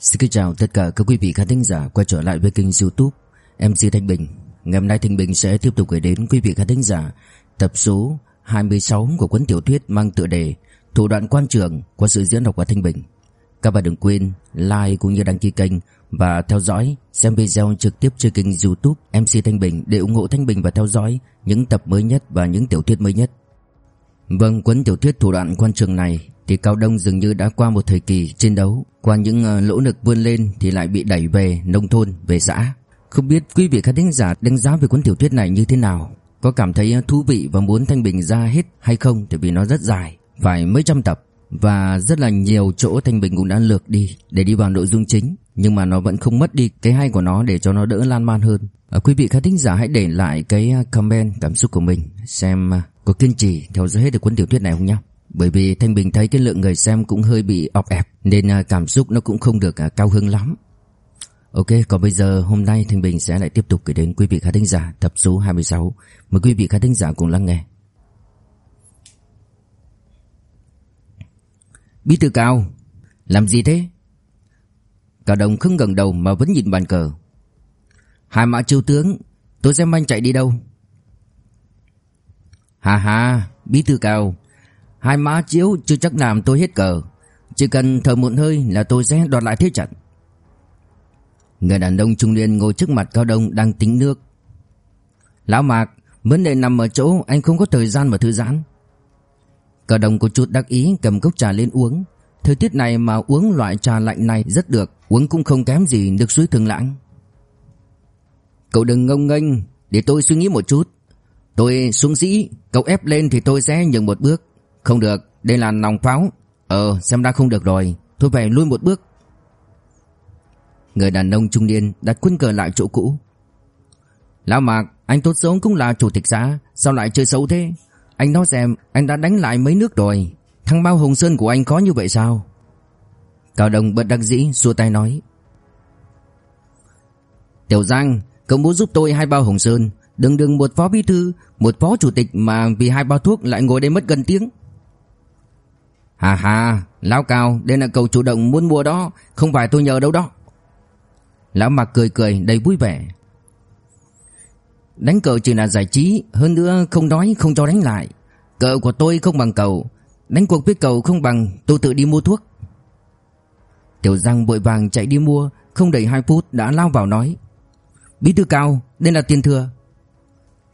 Xin kính chào tất cả các quý vị khán thính giả quay trở lại với kênh youtube MC Thanh Bình. Ngày hôm nay Thanh Bình sẽ tiếp tục gửi đến quý vị khán thính giả tập số 26 của cuốn tiểu thuyết mang tựa đề Thủ đoạn quan trường qua sự diễn đọc của Thanh Bình. Các bạn đừng quên like cũng như đăng ký kênh và theo dõi xem video trực tiếp trên kênh youtube MC Thanh Bình để ủng hộ Thanh Bình và theo dõi những tập mới nhất và những tiểu thuyết mới nhất. Vâng, cuốn tiểu thuyết thủ đoạn quan trường này thì Cao Đông dường như đã qua một thời kỳ chiến đấu, qua những ờ, lỗ nỗ lực vươn lên thì lại bị đẩy về nông thôn, về xã. Không biết quý vị khán thính giả đánh giá về cuốn tiểu thuyết này như thế nào? Có cảm thấy ờ, thú vị và muốn Thanh Bình ra hết hay không? Tại vì nó rất dài, phải mấy trăm tập và rất là nhiều chỗ Thanh Bình cũng đã lược đi để đi vào nội dung chính, nhưng mà nó vẫn không mất đi cái hay của nó để cho nó đỡ lan man hơn. À, quý vị khán thính giả hãy để lại cái comment cảm xúc của mình xem có kiên trì theo dõi hết được cuốn tiểu thuyết này không nhé. Bởi vì Thanh Bình thấy cái lượng người xem cũng hơi bị ọp ẹp Nên à, cảm xúc nó cũng không được à, cao hứng lắm. Ok, còn bây giờ hôm nay Thanh Bình sẽ lại tiếp tục gửi đến quý vị khán thính giả tập số 26 Mời quý vị khán thính giả cùng lắng nghe. Bí thư cao Làm gì thế? Cả đồng không gần đầu mà vẫn nhìn bàn cờ. Hai mã chiêu tướng Tôi xem anh chạy đi đâu? Hà hà Bí thư cao Hai má chiếu chưa chắc làm tôi hết cờ. Chỉ cần thở một hơi là tôi sẽ đoạt lại thế trận. Người đàn ông trung niên ngồi trước mặt Cao Đông đang tính nước. Lão Mạc, Vấn đề nằm ở chỗ anh không có thời gian mà thư giãn. Cao Đông có chút đắc ý cầm cốc trà lên uống. Thời tiết này mà uống loại trà lạnh này rất được, Uống cũng không kém gì nước suối thường lãng. Cậu đừng ngông nghênh, Để tôi suy nghĩ một chút. Tôi xuống sĩ Cậu ép lên thì tôi sẽ nhường một bước không được, đây là nòng pháo. Ờ, xem ra không được rồi, tôi phải lui một bước. Người đàn ông trung niên đặt quân cờ lại chỗ cũ. Lão Mạc, anh tốt xấu cũng là chủ tịch xã, sao lại chơi xấu thế? Anh nói xem, anh đã đánh lại mấy nước rồi. Thằng bao Hồng Sơn của anh có như vậy sao? Cao Đồng bật đắc dĩ xua tay nói. Tiểu Giang, cậu muốn giúp tôi hai bao Hồng Sơn. Đừng đừng một phó bí thư, một phó chủ tịch mà vì hai bao thuốc lại ngồi đây mất gần tiếng. Hà hà, Lão Cao, đây là cậu chủ động muốn mua đó, không phải tôi nhờ đâu đó. Lão Mạc cười cười đầy vui vẻ. Đánh cờ chỉ là giải trí, hơn nữa không nói không cho đánh lại. Cờ của tôi không bằng cậu, đánh cuộc với cậu không bằng tôi tự đi mua thuốc. Tiểu Giang vội vàng chạy đi mua, không đầy 2 phút đã lao vào nói. Bí thư cao, đây là tiền thừa.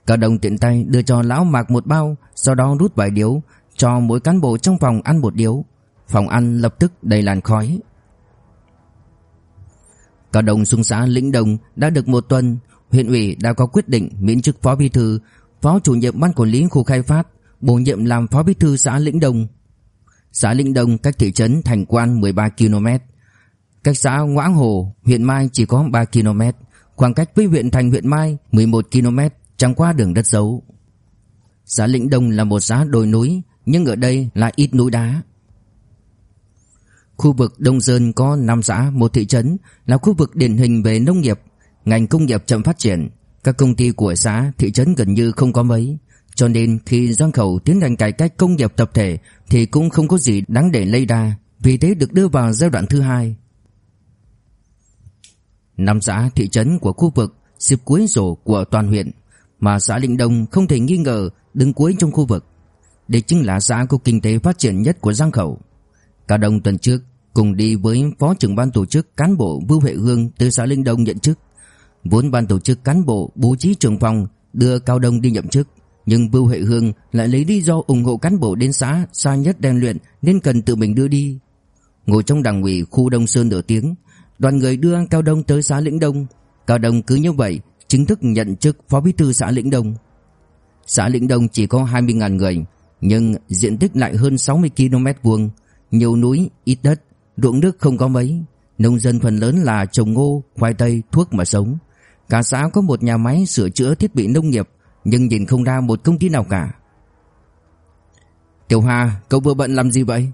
Cả đồng tiện tay đưa cho lão Mạc một bao, sau đó rút vài điếu, cho mỗi cán bộ trong phòng ăn một điếu. Phòng ăn lập tức đầy làn khói. Cả đồng xung xã Lĩnh Đồng đã được một tuần, huyện ủy đã có quyết định miễn chức phó bí thư, phó chủ nhiệm ban quản lý khu khai phát, bổ nhiệm làm phó bí thư xã Lĩnh Đồng. Xã Lĩnh Đồng cách thị trấn Thành Quan 13 km, cách xã Ngoãng Hồ, huyện Mai chỉ có 3 km, khoảng cách với huyện Thành huyện Mai 11 km, chẳng qua đường đất dấu. Xã Lĩnh Đông là một xã đồi núi, nhưng ở đây lại ít núi đá. Khu vực Đông Sơn có 5 xã, một thị trấn, là khu vực điển hình về nông nghiệp, ngành công nghiệp chậm phát triển. Các công ty của xã, thị trấn gần như không có mấy. Cho nên khi Giang Khẩu tiến hành cải cách công nghiệp tập thể thì cũng không có gì đáng để lây đa, vì thế được đưa vào giai đoạn thứ hai. Năm xã thị trấn của khu vực xịp cuối rổ của toàn huyện mà xã Linh Đông không thể nghi ngờ đứng cuối trong khu vực. Đây chính là xã có kinh tế phát triển nhất của Giang Khẩu. Cả đồng tuần trước cùng đi với phó trưởng ban tổ chức cán bộ Vưu Huệ Hương từ xã Linh Đông nhận chức. Vốn ban tổ chức cán bộ bố trí trưởng phòng đưa Cao Đông đi nhậm chức, nhưng Vưu Huệ Hương lại lấy lý do ủng hộ cán bộ đến xã xa nhất đen luyện nên cần tự mình đưa đi. Ngồi trong đảng ủy khu Đông Sơn nửa tiếng, đoàn người đưa Cao Đông tới xã Lĩnh Đông. Cao Đông cứ như vậy chính thức nhận chức phó bí thư xã Lĩnh Đông. Xã Lĩnh Đông chỉ có 20.000 người, nhưng diện tích lại hơn 60 km vuông, nhiều núi, ít đất, ruộng nước không có mấy, nông dân phần lớn là trồng ngô, khoai tây, thuốc mà sống. Cả xã có một nhà máy sửa chữa thiết bị nông nghiệp, nhưng nhìn không ra một công ty nào cả. Tiểu Hà, cậu vừa bận làm gì vậy?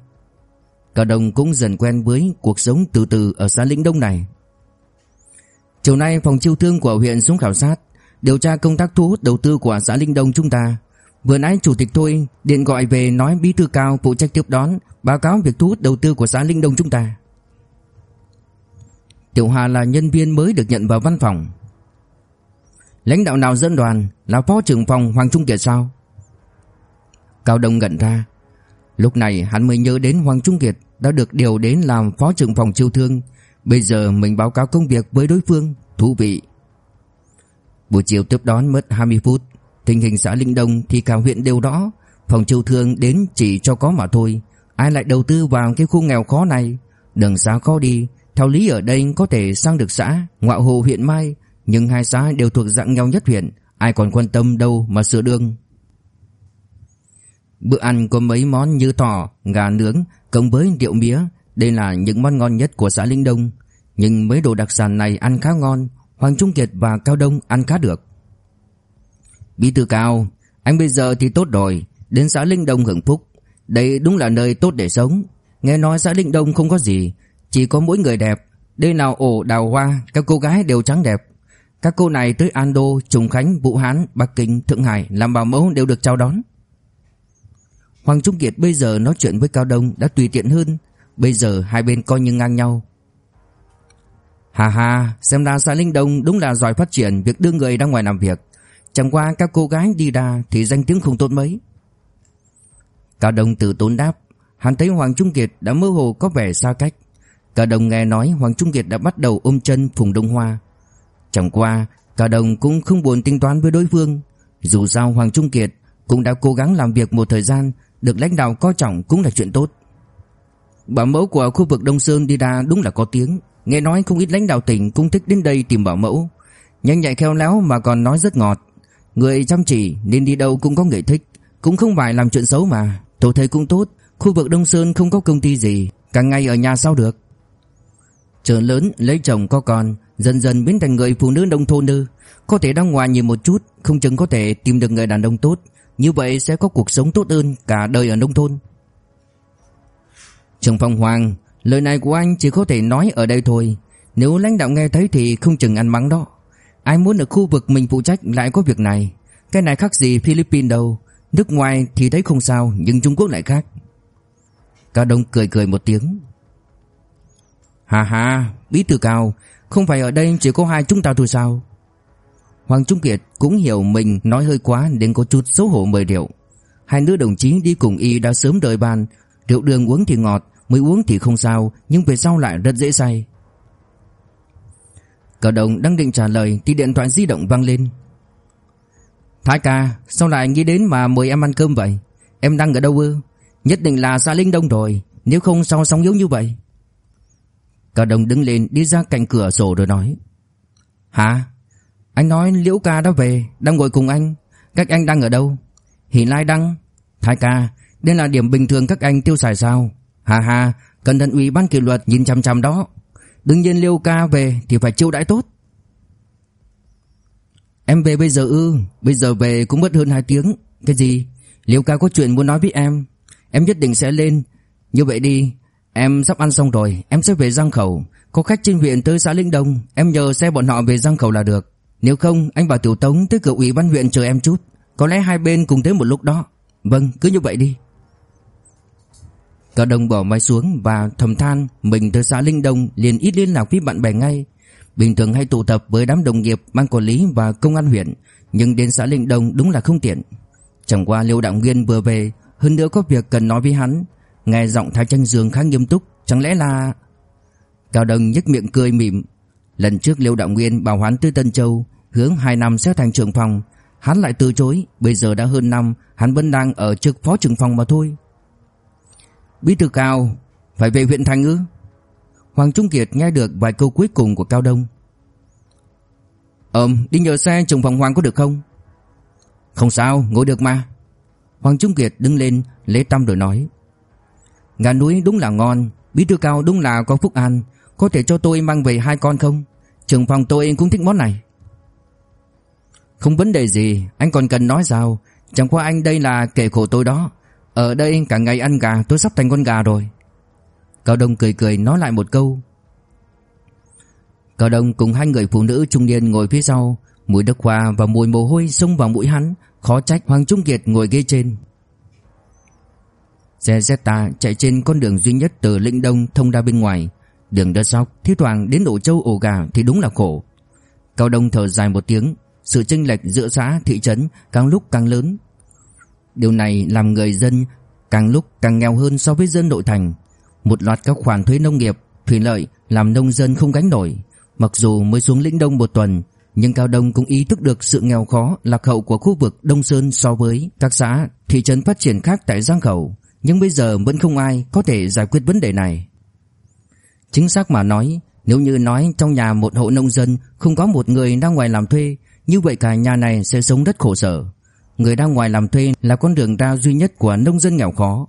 Cả đồng cũng dần quen với cuộc sống từ từ ở xã Lĩnh Đông này. Chiều nay phòng chiêu thương của huyện xuống khảo sát, điều tra công tác thu hút đầu tư của xã Linh Đông chúng ta. Vừa nãy chủ tịch tôi điện gọi về nói bí thư cao phụ trách tiếp đón, báo cáo việc thu hút đầu tư của xã Linh Đông chúng ta. Tiểu Hà là nhân viên mới được nhận vào văn phòng. Lãnh đạo nào dẫn đoàn Là phó trưởng phòng Hoàng Trung Kiệt sao? Cao Đông gần ra. Lúc này hắn mới nhớ đến Hoàng Trung Kiệt Đã được điều đến làm phó trưởng phòng chiêu thương. Bây giờ mình báo cáo công việc với đối phương Thú vị. Buổi chiều tiếp đón mất 20 phút. Tình hình xã Linh Đông thì cả huyện đều rõ. Phòng chiêu thương đến chỉ cho có mà thôi. Ai lại đầu tư vào cái khu nghèo khó này? Đường xá khó đi. Theo lý ở đây có thể sang được xã Ngoại hồ huyện Mai Nhưng hai xã đều thuộc dạng nghèo nhất huyện. Ai còn quan tâm đâu mà sửa đường. Bữa ăn có mấy món như thỏ, gà nướng Cộng với rượu mía. Đây là những món ngon nhất của xã Linh Đông. Nhưng mấy đồ đặc sản này ăn khá ngon. Hoàng Trung Kiệt và Cao Đông ăn khá được. Bí thư Cao Anh bây giờ thì tốt rồi Đến xã Linh Đông hưởng phúc. Đây đúng là nơi tốt để sống. Nghe nói xã Linh Đông không có gì Chỉ có mỗi người đẹp. Đây nào ổ đào hoa Các cô gái đều trắng đẹp. Các cô này tới Ando, Trùng Khánh, Vũ Hán, Bắc Kinh, Thượng Hải Làm bảo mẫu đều được chào đón. Hoàng Trung Kiệt bây giờ nói chuyện với Cao Đông đã tùy tiện hơn. Bây giờ hai bên coi như ngang nhau. Hà hà Xem ra xã Linh Đông đúng là giỏi phát triển Việc đưa người ra ngoài làm việc. Chẳng qua các cô gái đi đà Thì danh tiếng không tốt mấy. Cao Đông từ tốn đáp, Hắn thấy Hoàng Trung Kiệt đã mơ hồ có vẻ xa cách. Cao Đông nghe nói Hoàng Trung Kiệt đã bắt đầu ôm chân Phùng Đông Hoa. Chẳng qua Cao Đông cũng không buồn tính toán với đối phương. Dù sao Hoàng Trung Kiệt Cũng đã cố gắng làm việc một thời gian, Được lãnh đạo coi trọng cũng là chuyện tốt. Bảo mẫu của khu vực Đông Sơn đi đà đúng là có tiếng. Nghe nói không ít lãnh đạo tỉnh cũng thích đến đây tìm bảo mẫu. Nhanh nhạy khéo léo mà còn nói rất ngọt. Người chăm chỉ nên đi đâu cũng có người thích. Cũng không phải làm chuyện xấu mà. Tôi thấy cũng tốt. Khu vực Đông Sơn không có công ty gì. Càng ngày ở nhà sao được? Trở lớn lấy chồng có con, Dần dần biến thành người phụ nữ nông thôn nư Có thể ra ngoài nhiều một chút, Không chừng có thể tìm được người đàn ông tốt. Như vậy sẽ có cuộc sống tốt hơn Cả đời ở nông thôn. Trường Phong Hoàng, Lời này của anh chỉ có thể nói ở đây thôi. Nếu lãnh đạo nghe thấy thì không chừng ăn mắng đó. Ai muốn ở khu vực mình phụ trách lại có việc này. Cái này khác gì Philippines đâu. Nước ngoài thì thấy không sao, Nhưng Trung Quốc lại khác. Cao Đông cười cười một tiếng. Hà hà Bí thư Cao, Không phải ở đây chỉ có hai chúng ta thôi sao? Hoàng Trung Kiệt cũng hiểu mình nói hơi quá Nên có chút xấu hổ mời rượu. Hai nữ đồng chí đi cùng y đã sớm đợi bàn. Rượu đường uống thì ngọt, Mới uống thì không sao, Nhưng về sau lại rất dễ say. Cờ đồng đang định trả lời Thì điện thoại di động vang lên. Thái ca, Sao lại nghĩ đến mà mời em ăn cơm vậy? Em đang ở đâu ư? Nhất định là xa Linh Đông rồi, Nếu không sao sóng yếu như vậy? Cờ đồng đứng lên đi ra cạnh cửa sổ rồi nói. Hả? Anh nói Liễu ca đã về, Đang ngồi cùng anh. Các anh đang ở đâu? Hỷ Lai Đăng. Thái ca, Đây là điểm bình thường các anh tiêu xài sao? Hà hà Cẩn thận ủy ban kỷ luật nhìn chằm chằm đó. Đương nhiên Liêu ca về thì phải chiêu đãi tốt. Em về bây giờ ư? Bây giờ về cũng mất hơn 2 tiếng. Cái gì? Liêu ca có chuyện muốn nói với em. Em nhất định sẽ lên. Như vậy đi, Em sắp ăn xong rồi. Em sẽ về Giang Khẩu. Có khách trên huyện tới xã Linh Đông. Em nhờ xe bọn họ về Giang Khẩu là được. Nếu không, anh bảo Tiểu Tống tới cửa ủy ban huyện chờ em chút. Có lẽ hai bên cùng tới một lúc đó. Vâng cứ như vậy đi. Cao Đông bỏ máy xuống và thầm than Mình tới xã Linh Đông liền ít liên lạc với bạn bè ngay. Bình thường hay tụ tập với đám đồng nghiệp, ban quản lý và công an huyện, Nhưng đến xã Linh Đông đúng là không tiện. Chẳng qua Liêu Đạo Nguyên vừa về, Hơn nữa có việc cần nói với hắn. Nghe giọng Thái Tranh Dương khá nghiêm túc, Chẳng lẽ là Cao Đông nhếch miệng cười mỉm. Lần trước Liêu Đạo Nguyên bảo hắn tới Tân Châu, Hướng 2 năm sẽ thành trưởng phòng. Hắn lại từ chối, Bây giờ đã hơn năm, Hắn vẫn đang ở trực phó trưởng phòng mà thôi. Bí thư Cao, Phải về huyện thành ư? Hoàng Trung Kiệt nghe được vài câu cuối cùng của Cao Đông. Ờm, đi nhờ xe trùng phòng Hoàng có được không? Không sao, ngồi được mà. Hoàng Trung Kiệt đứng lên lấy tâm rồi nói. Gà núi đúng là ngon, Bí thư Cao đúng là có phúc an. Có thể cho tôi mang về hai con không? Trường phòng tôi cũng thích món này. Không vấn đề gì, Anh còn cần nói sao? Chẳng qua anh đây là kể khổ tôi đó ở đây cả ngày ăn gà, tôi sắp thành con gà rồi. Cao Đông cười cười nói lại một câu. Cao Đông cùng hai người phụ nữ trung niên ngồi phía sau, Mùi đất hoa và mùi mồ hôi xông vào mũi hắn, Khó trách Hoàng Trung Kiệt ngồi ghế trên. Xe Zeta chạy trên con đường duy nhất từ Lĩnh Đông thông ra bên ngoài. Đường đất sóc Thi thoảng đến ổ trâu ổ gà thì đúng là khổ. Cao Đông thở dài một tiếng, Sự chênh lệch giữa xã, thị trấn Càng lúc càng lớn. Điều này làm người dân Càng lúc càng nghèo hơn so với dân nội thành. Một loạt các khoản thuế nông nghiệp Thủy lợi làm nông dân không gánh nổi. Mặc dù mới xuống lĩnh đông một tuần Nhưng Cao Đông cũng ý thức được sự nghèo khó Lạc hậu của khu vực Đông Sơn so với Các xã, thị trấn phát triển khác tại Giang Khẩu. Nhưng bây giờ vẫn không ai Có thể giải quyết vấn đề này. Chính xác mà nói Nếu như nói trong nhà một hộ nông dân Không có một người đang ngoài làm thuê Như vậy cả nhà này sẽ sống rất khổ sở. Người đang ngoài làm thuê là con đường ra duy nhất của nông dân nghèo khó.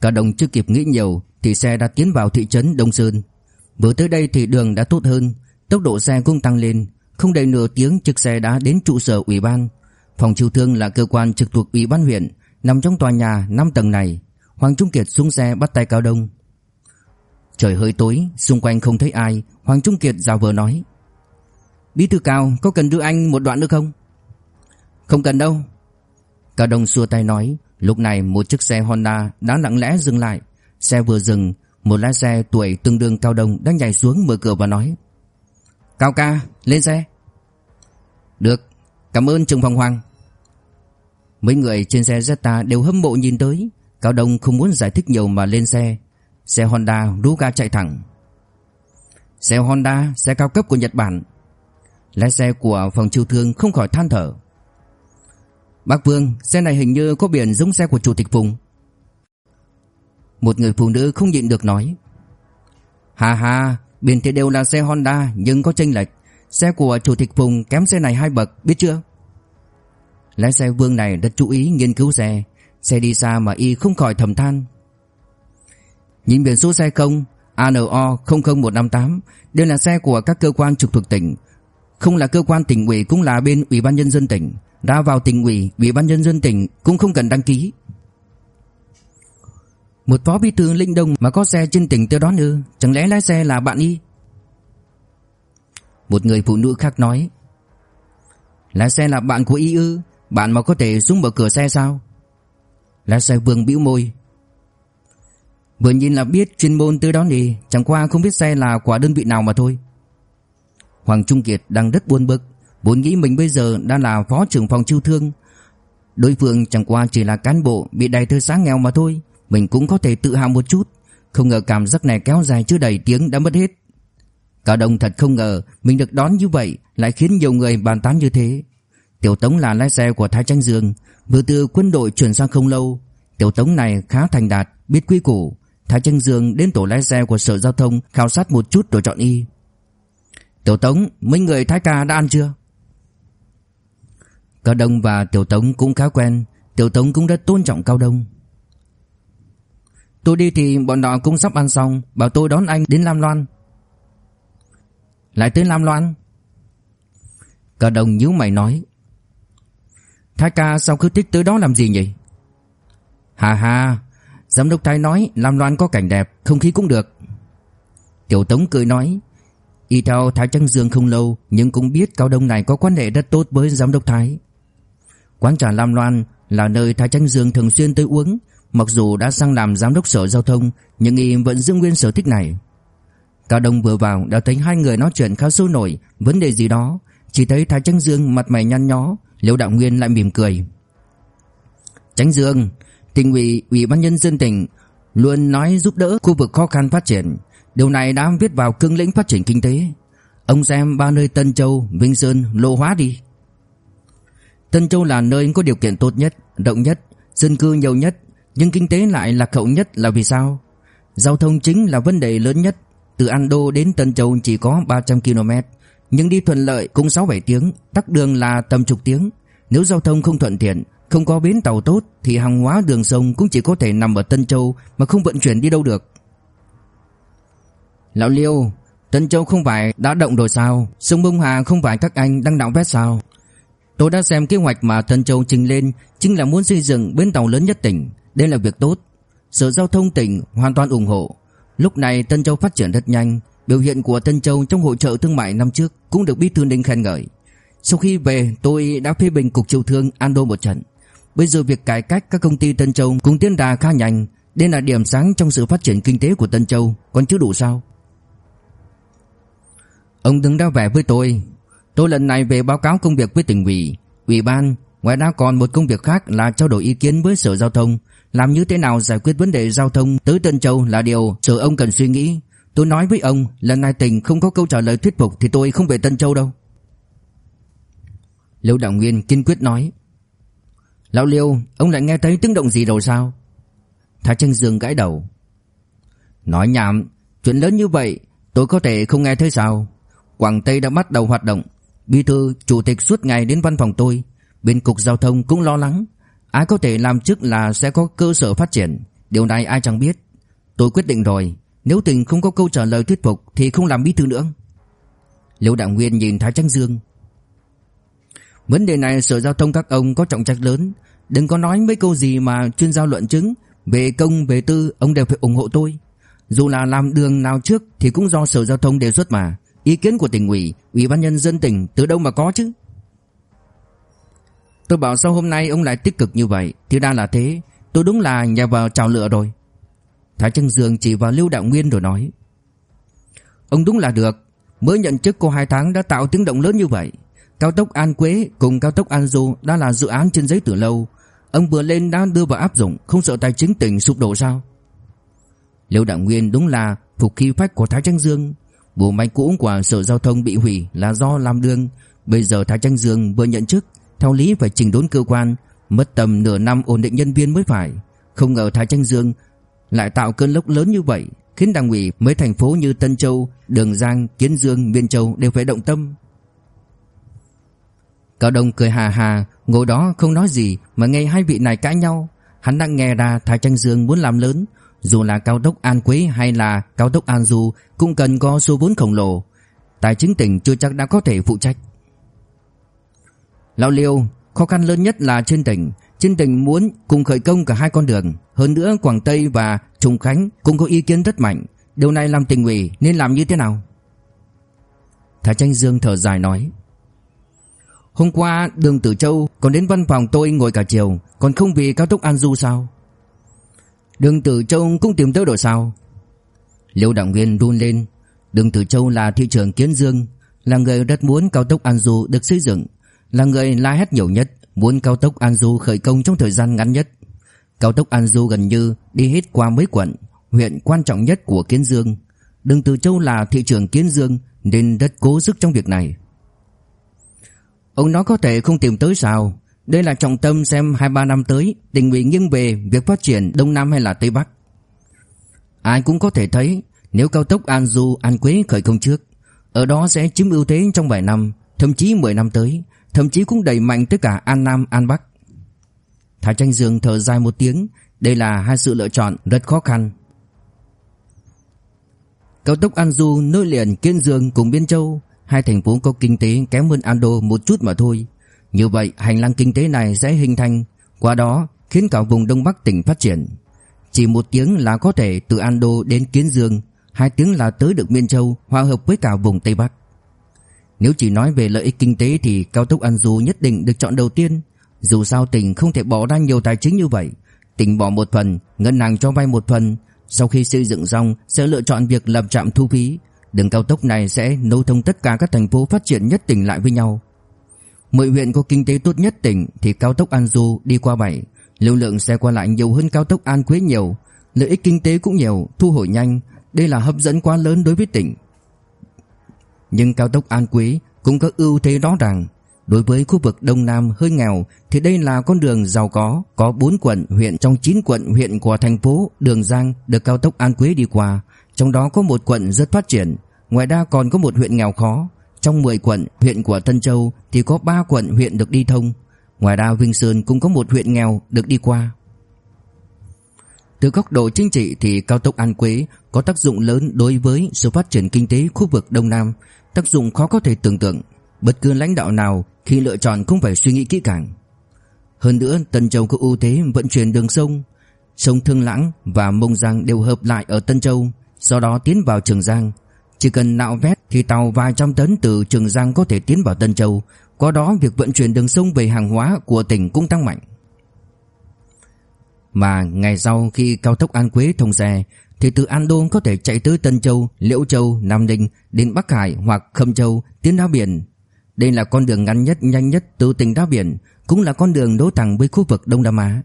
Cả đồng chưa kịp nghĩ nhiều Thì xe đã tiến vào thị trấn Đông Sơn. Vừa tới đây thì đường đã tốt hơn, Tốc độ xe cũng tăng lên. Không đầy nửa tiếng, chiếc xe đã đến trụ sở ủy ban. Phòng chiêu thương là cơ quan trực thuộc ủy ban huyện, Nằm trong tòa nhà 5 tầng này. Hoàng Trung Kiệt xuống xe bắt tay Cao Đông. Trời hơi tối, Xung quanh không thấy ai. Hoàng Trung Kiệt rào vờ nói, Bí thư Cao, có cần đưa anh một đoạn nữa không? Không cần đâu. Cao Đông xua tay nói, Lúc này một chiếc xe Honda đã lặng lẽ dừng lại. Xe vừa dừng, Một lái xe tuổi tương đương Cao Đông đã nhảy xuống mở cửa và nói, Cao ca, lên xe. Được, cảm ơn Trương Phong Hoàng Mấy người trên xe Zeta đều hâm mộ nhìn tới. Cao Đông không muốn giải thích nhiều mà lên xe. Xe Honda rú ga chạy thẳng. Xe Honda, Xe cao cấp của Nhật Bản. Lái xe của phòng chiêu thương không khỏi than thở. Bác Vương, Xe này hình như có biển giống xe của Chủ tịch Phùng Một người phụ nữ không nhịn được nói. Hà hà Biển thì đều là xe Honda, Nhưng có chênh lệch. Xe của Chủ tịch Phùng kém xe này hai bậc, biết chưa? Lái xe Vương này rất chú ý nghiên cứu xe. Xe đi xa mà y không khỏi thầm than. Nhìn biển số xe không? ANO 00158 Đây là xe của các cơ quan trực thuộc tỉnh. Không là cơ quan tỉnh ủy cũng là bên ủy ban nhân dân tỉnh. Ra vào tỉnh ủy Ủy ban nhân dân tỉnh cũng không cần đăng ký. Một phó bí thư Linh Đông mà có xe trên tỉnh tới đón ư, Chẳng lẽ lái xe là bạn y? Một người phụ nữ khác nói, Lái xe là bạn của y ư, Bạn mà có thể xuống mở cửa xe sao? Lái xe vương bĩu môi, Vừa nhìn là biết chuyên môn tới đón đi, Chẳng qua không biết xe là của đơn vị nào mà thôi. Hoàng Trung Kiệt đang rất buồn bực. Vốn nghĩ mình bây giờ đang là phó trưởng phòng chiêu thương. Đối phương chẳng qua chỉ là cán bộ Bị đầy thư sáng nghèo mà thôi. Mình cũng có thể tự hào một chút. Không ngờ cảm giác này kéo dài chưa đầy tiếng đã mất hết. Cả đồng thật không ngờ Mình được đón như vậy Lại khiến nhiều người bàn tán như thế. Tiểu Tống là lái xe của Thái Tranh Dương Vừa từ quân đội chuyển sang không lâu. Tiểu Tống này khá thành đạt Biết quy củ. Thái Tranh Dương đến tổ lái xe của sở giao thông khảo sát một chút rồi chọn y. Tiểu Tống, mấy người Thái ca đã ăn chưa? Cao Đông và Tiểu Tống cũng khá quen, Tiểu Tống cũng rất tôn trọng Cao Đông. Tôi đi thì bọn họ cũng sắp ăn xong, bảo tôi đón anh đến Lam Loan. Lại tới Lam Loan? Cao Đông nhíu mày nói. Thái ca sao cứ thích tới đó làm gì nhỉ? Hà hà, Giám đốc Thái nói Lam Loan có cảnh đẹp Không khí cũng được Tiểu Tống cười nói Y theo Thái Trăng Dương không lâu Nhưng cũng biết Cao Đông này có quan hệ rất tốt với giám đốc Thái Quán trà Lam Loan là nơi Thái Tranh Dương thường xuyên tới uống Mặc dù đã sang làm giám đốc sở giao thông Nhưng y vẫn giữ nguyên sở thích này Cao Đông vừa vào đã thấy hai người nói chuyện khá sôi nổi Vấn đề gì đó Chỉ thấy Thái Tranh Dương mặt mày nhăn nhó Liễu Đạo Nguyên lại mỉm cười Tránh Dương Tỉnh ủy, ủy ban nhân dân tỉnh luôn nói giúp đỡ khu vực khó khăn phát triển. Điều này đã viết vào cương lĩnh phát triển kinh tế. Ông xem ba nơi Tân Châu, Vinh Sơn, Lô Hóa đi. Tân Châu là nơi có điều kiện tốt nhất, rộng nhất, dân cư nhiều nhất, nhưng kinh tế lại lạc hậu nhất là vì sao? Giao thông chính là vấn đề lớn nhất. Từ An Đô đến Tân Châu chỉ có 300 km, nhưng đi thuận lợi cũng 6-7 tiếng, tắc đường là tầm chục tiếng. Nếu giao thông không thuận tiện, không có bến tàu tốt thì hàng hóa đường sông cũng chỉ có thể nằm ở Tân Châu mà không vận chuyển đi đâu được. Lão Liêu, Tân Châu không phải đã động rồi sao? Sông Bông Hà không phải các anh đang đảo vét sao? Tôi đã xem kế hoạch mà Tân Châu trình lên chính là muốn xây dựng bến tàu lớn nhất tỉnh. Đây là việc tốt. Sở Giao thông tỉnh hoàn toàn ủng hộ. Lúc này Tân Châu phát triển rất nhanh. Biểu hiện của Tân Châu trong hội trợ thương mại năm trước cũng được Bí thư Ninh khen ngợi. Sau khi về tôi đã phê bình cục chiêu thương Ando một trận. Bây giờ việc cải cách các công ty Tân Châu cũng tiến đà khá nhanh, Đây là điểm sáng trong sự phát triển kinh tế của Tân Châu Còn chưa đủ sao Ông đừng đau vẻ với tôi Tôi lần này về báo cáo công việc với tỉnh ủy Ủy ban. Ngoài ra còn một công việc khác là trao đổi ý kiến với Sở Giao thông. Làm như thế nào giải quyết vấn đề giao thông? Tới Tân Châu là điều Sở ông cần suy nghĩ. Tôi nói với ông, Lần này tỉnh không có câu trả lời thuyết phục Thì tôi không về Tân Châu đâu. Lưu Đạo Nguyên kiên quyết nói, Lão Liêu, Ông lại nghe thấy tiếng động gì rồi sao? Thái Tranh Dương gãi đầu, Nói nhảm, Chuyện lớn như vậy, Tôi có thể không nghe thấy sao? Quảng Tây đã bắt đầu hoạt động. Bí thư, chủ tịch suốt ngày đến văn phòng tôi. Bên cục giao thông cũng lo lắng. Ai có thể làm trước là sẽ có cơ sở phát triển. Điều này ai chẳng biết. Tôi quyết định rồi. Nếu tình không có câu trả lời thuyết phục Thì không làm bí thư nữa. Liễu Đạo Nguyên nhìn Thái Tranh Dương. Vấn đề này sở giao thông các ông có trọng trách lớn. Đừng có nói mấy câu gì mà chuyên gia luận chứng. Về công, về tư, ông đều phải ủng hộ tôi. Dù là làm đường nào trước Thì cũng do sở giao thông đề xuất mà. Ý kiến của tỉnh ủy Ủy ban nhân dân tỉnh từ đâu mà có chứ? Tôi bảo sao hôm nay ông lại tích cực như vậy? Thì đa là thế. Tôi đúng là nhà vào trào lựa rồi. Thái Trưng Dương chỉ vào Lưu Đạo Nguyên rồi nói. Ông đúng là được. Mới nhận chức cô 2 tháng đã tạo tiếng động lớn như vậy. Cao tốc An Quế cùng cao tốc An Du đã là dự án trên giấy từ lâu. Ông vừa lên đã đưa vào áp dụng, Không sợ tài chính tỉnh sụp đổ sao? Lưu Đạo Nguyên đúng là phục khí phách của Thái Trăng Dương. Bộ máy cũ của Sở Giao thông bị hủy là do làm đường Bây giờ Thái tranh Dương vừa nhận chức theo lý phải trình đốn cơ quan Mất tầm nửa năm ổn định nhân viên mới phải. Không ngờ Thái Tranh Dương Lại tạo cơn lốc lớn như vậy Khiến đảng ủy mấy thành phố như Tân Châu Đường Giang, Kiến Dương, Miên Châu đều phải động tâm. Cao Đông cười hà hà Ngồi đó không nói gì Mà nghe hai vị này cãi nhau. Hắn đang nghe ra Thái Tranh Dương muốn làm lớn dù là cao tốc An Quế hay là cao tốc An Du Cũng cần có số vốn khổng lồ Tài chính tỉnh chưa chắc đã có thể phụ trách Lão Liêu, khó khăn lớn nhất là trên tỉnh. Trên tỉnh muốn cùng khởi công cả hai con đường. Hơn nữa Quảng Tây và Trùng Khánh cũng có ý kiến rất mạnh. Điều này làm tỉnh ủy nên làm như thế nào? Thái Tranh Dương thở dài nói. Hôm qua đường Tử Châu còn đến văn phòng tôi ngồi cả chiều. Còn không vì cao tốc An Du sao? Đường Tử Châu cũng tìm tới đổi sao? Liêu Đảng Viên run lên. Đường Tử Châu là thị trưởng Kiến Dương. Là người rất muốn cao tốc An Du được xây dựng là người la hét nhiều nhất, muốn cao tốc An Du khởi công trong thời gian ngắn nhất. Cao tốc An Du gần như đi hết qua mấy quận, huyện quan trọng nhất của Kiến Dương. đường Từ Châu là thị trường Kiến Dương nên rất cố sức trong việc này. Ông nói có thể không tìm tới sao? Đây là trọng tâm xem 2-3 năm tới tỉnh ủy nghiêng về việc phát triển Đông Nam hay là Tây Bắc. Ai cũng có thể thấy nếu cao tốc An Du An Quế khởi công trước, ở đó sẽ chiếm ưu thế trong vài năm, thậm chí 10 năm tới, thậm chí cũng đẩy mạnh tất cả An Nam An Bắc. Thái Tranh Dương thở dài một tiếng, đây là hai sự lựa chọn rất khó khăn. Cao tốc An Du nối liền Kiên Dương cùng Biên Châu, hai thành phố có kinh tế kém hơn An Đô một chút mà thôi. Như vậy, hành lang kinh tế này sẽ hình thành, qua đó khiến cả vùng Đông Bắc tỉnh phát triển. Chỉ một tiếng là có thể từ Ando đến Kiến Dương, hai tiếng là tới được Miên Châu hòa hợp với cả vùng Tây Bắc. Nếu chỉ nói về lợi ích kinh tế thì cao tốc An Du nhất định được chọn đầu tiên. Dù sao tỉnh không thể bỏ ra nhiều tài chính như vậy. Tỉnh bỏ một phần, ngân hàng cho vay một phần. Sau khi xây dựng xong sẽ lựa chọn việc lập trạm thu phí. Đường cao tốc này sẽ nối thông tất cả các thành phố phát triển nhất tỉnh lại với nhau. Mỗi huyện có kinh tế tốt nhất tỉnh thì cao tốc An Du đi qua bảy Lưu lượng xe qua lại nhiều hơn cao tốc An Quế nhiều. Lợi ích kinh tế cũng nhiều, thu hồi nhanh. Đây là hấp dẫn quá lớn đối với tỉnh. Nhưng cao tốc An Quế cũng có ưu thế rõ ràng. Đối với khu vực Đông Nam hơi nghèo thì đây là con đường giàu có, có 4 quận huyện trong 9 quận huyện của thành phố Đường Giang được cao tốc An Quế đi qua, trong đó có một quận rất phát triển, ngoài ra còn có một huyện nghèo khó. Trong 10 quận huyện của Tân Châu thì có 3 quận huyện được đi thông, ngoài ra Vinh Sơn cũng có một huyện nghèo được đi qua. Từ góc độ chính trị thì cao tốc An Quế có tác dụng lớn đối với sự phát triển kinh tế khu vực Đông Nam, tác dụng khó có thể tưởng tượng. Bất cứ lãnh đạo nào khi lựa chọn cũng phải suy nghĩ kỹ càng. Hơn nữa, Tân Châu có ưu thế vận chuyển đường sông, sông Thương Lãng và Mông Giang đều hợp lại ở Tân Châu, sau đó tiến vào Trường Giang. Chỉ cần nạo vét thì tàu vài trăm tấn từ Trường Giang có thể tiến vào Tân Châu, qua đó việc vận chuyển đường sông về hàng hóa của tỉnh cũng tăng mạnh. Mà ngày sau khi cao tốc An Quế thông xe thì từ An Đô có thể chạy tới Tân Châu, Liễu Châu, Nam Định đến Bắc Hải hoặc Khâm Châu tiến đá biển. Đây là con đường ngắn nhất, nhanh nhất từ tỉnh đá biển, cũng là con đường nối thẳng với khu vực Đông Nam Á.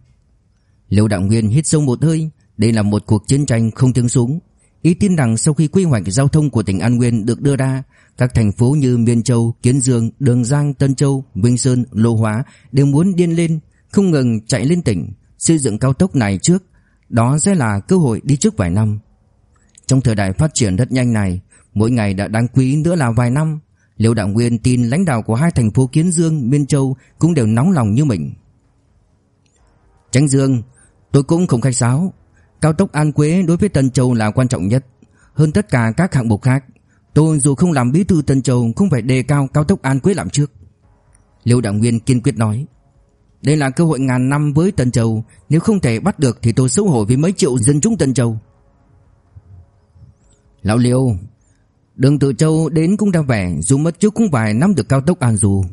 Liễu Đạo Nguyên hít sâu một hơi, đây là một cuộc chiến tranh không tiếng súng. Ý tin rằng sau khi quy hoạch giao thông của tỉnh An Nguyên được đưa ra, các thành phố như Miên Châu, Kiến Dương, Đường Giang, Tân Châu, Vinh Sơn, Lô Hóa đều muốn điên lên, không ngừng chạy lên tỉnh, xây dựng cao tốc này trước. Đó sẽ là cơ hội đi trước vài năm. Trong thời đại phát triển rất nhanh này, mỗi ngày đã đáng quý nữa là vài năm. Liêu Đạo Nguyên tin lãnh đạo của hai thành phố Kiến Dương, Miên Châu cũng đều nóng lòng như mình. Tránh Dương, tôi cũng không khách sáo. Cao tốc An Quế đối với Tân Châu là quan trọng nhất, hơn tất cả các hạng mục khác. Tôi dù không làm bí thư Tân Châu cũng phải đề cao cao tốc An Quế làm trước. Liêu Đạo Nguyên kiên quyết nói. Đây là cơ hội ngàn năm với Tân Châu, nếu không thể bắt được thì tôi xấu hổ với mấy triệu dân chúng Tân Châu. Lão Liêu, đường từ Châu đến cũng đã vẻ, dù mất trước cũng phải nắm được cao tốc An Du.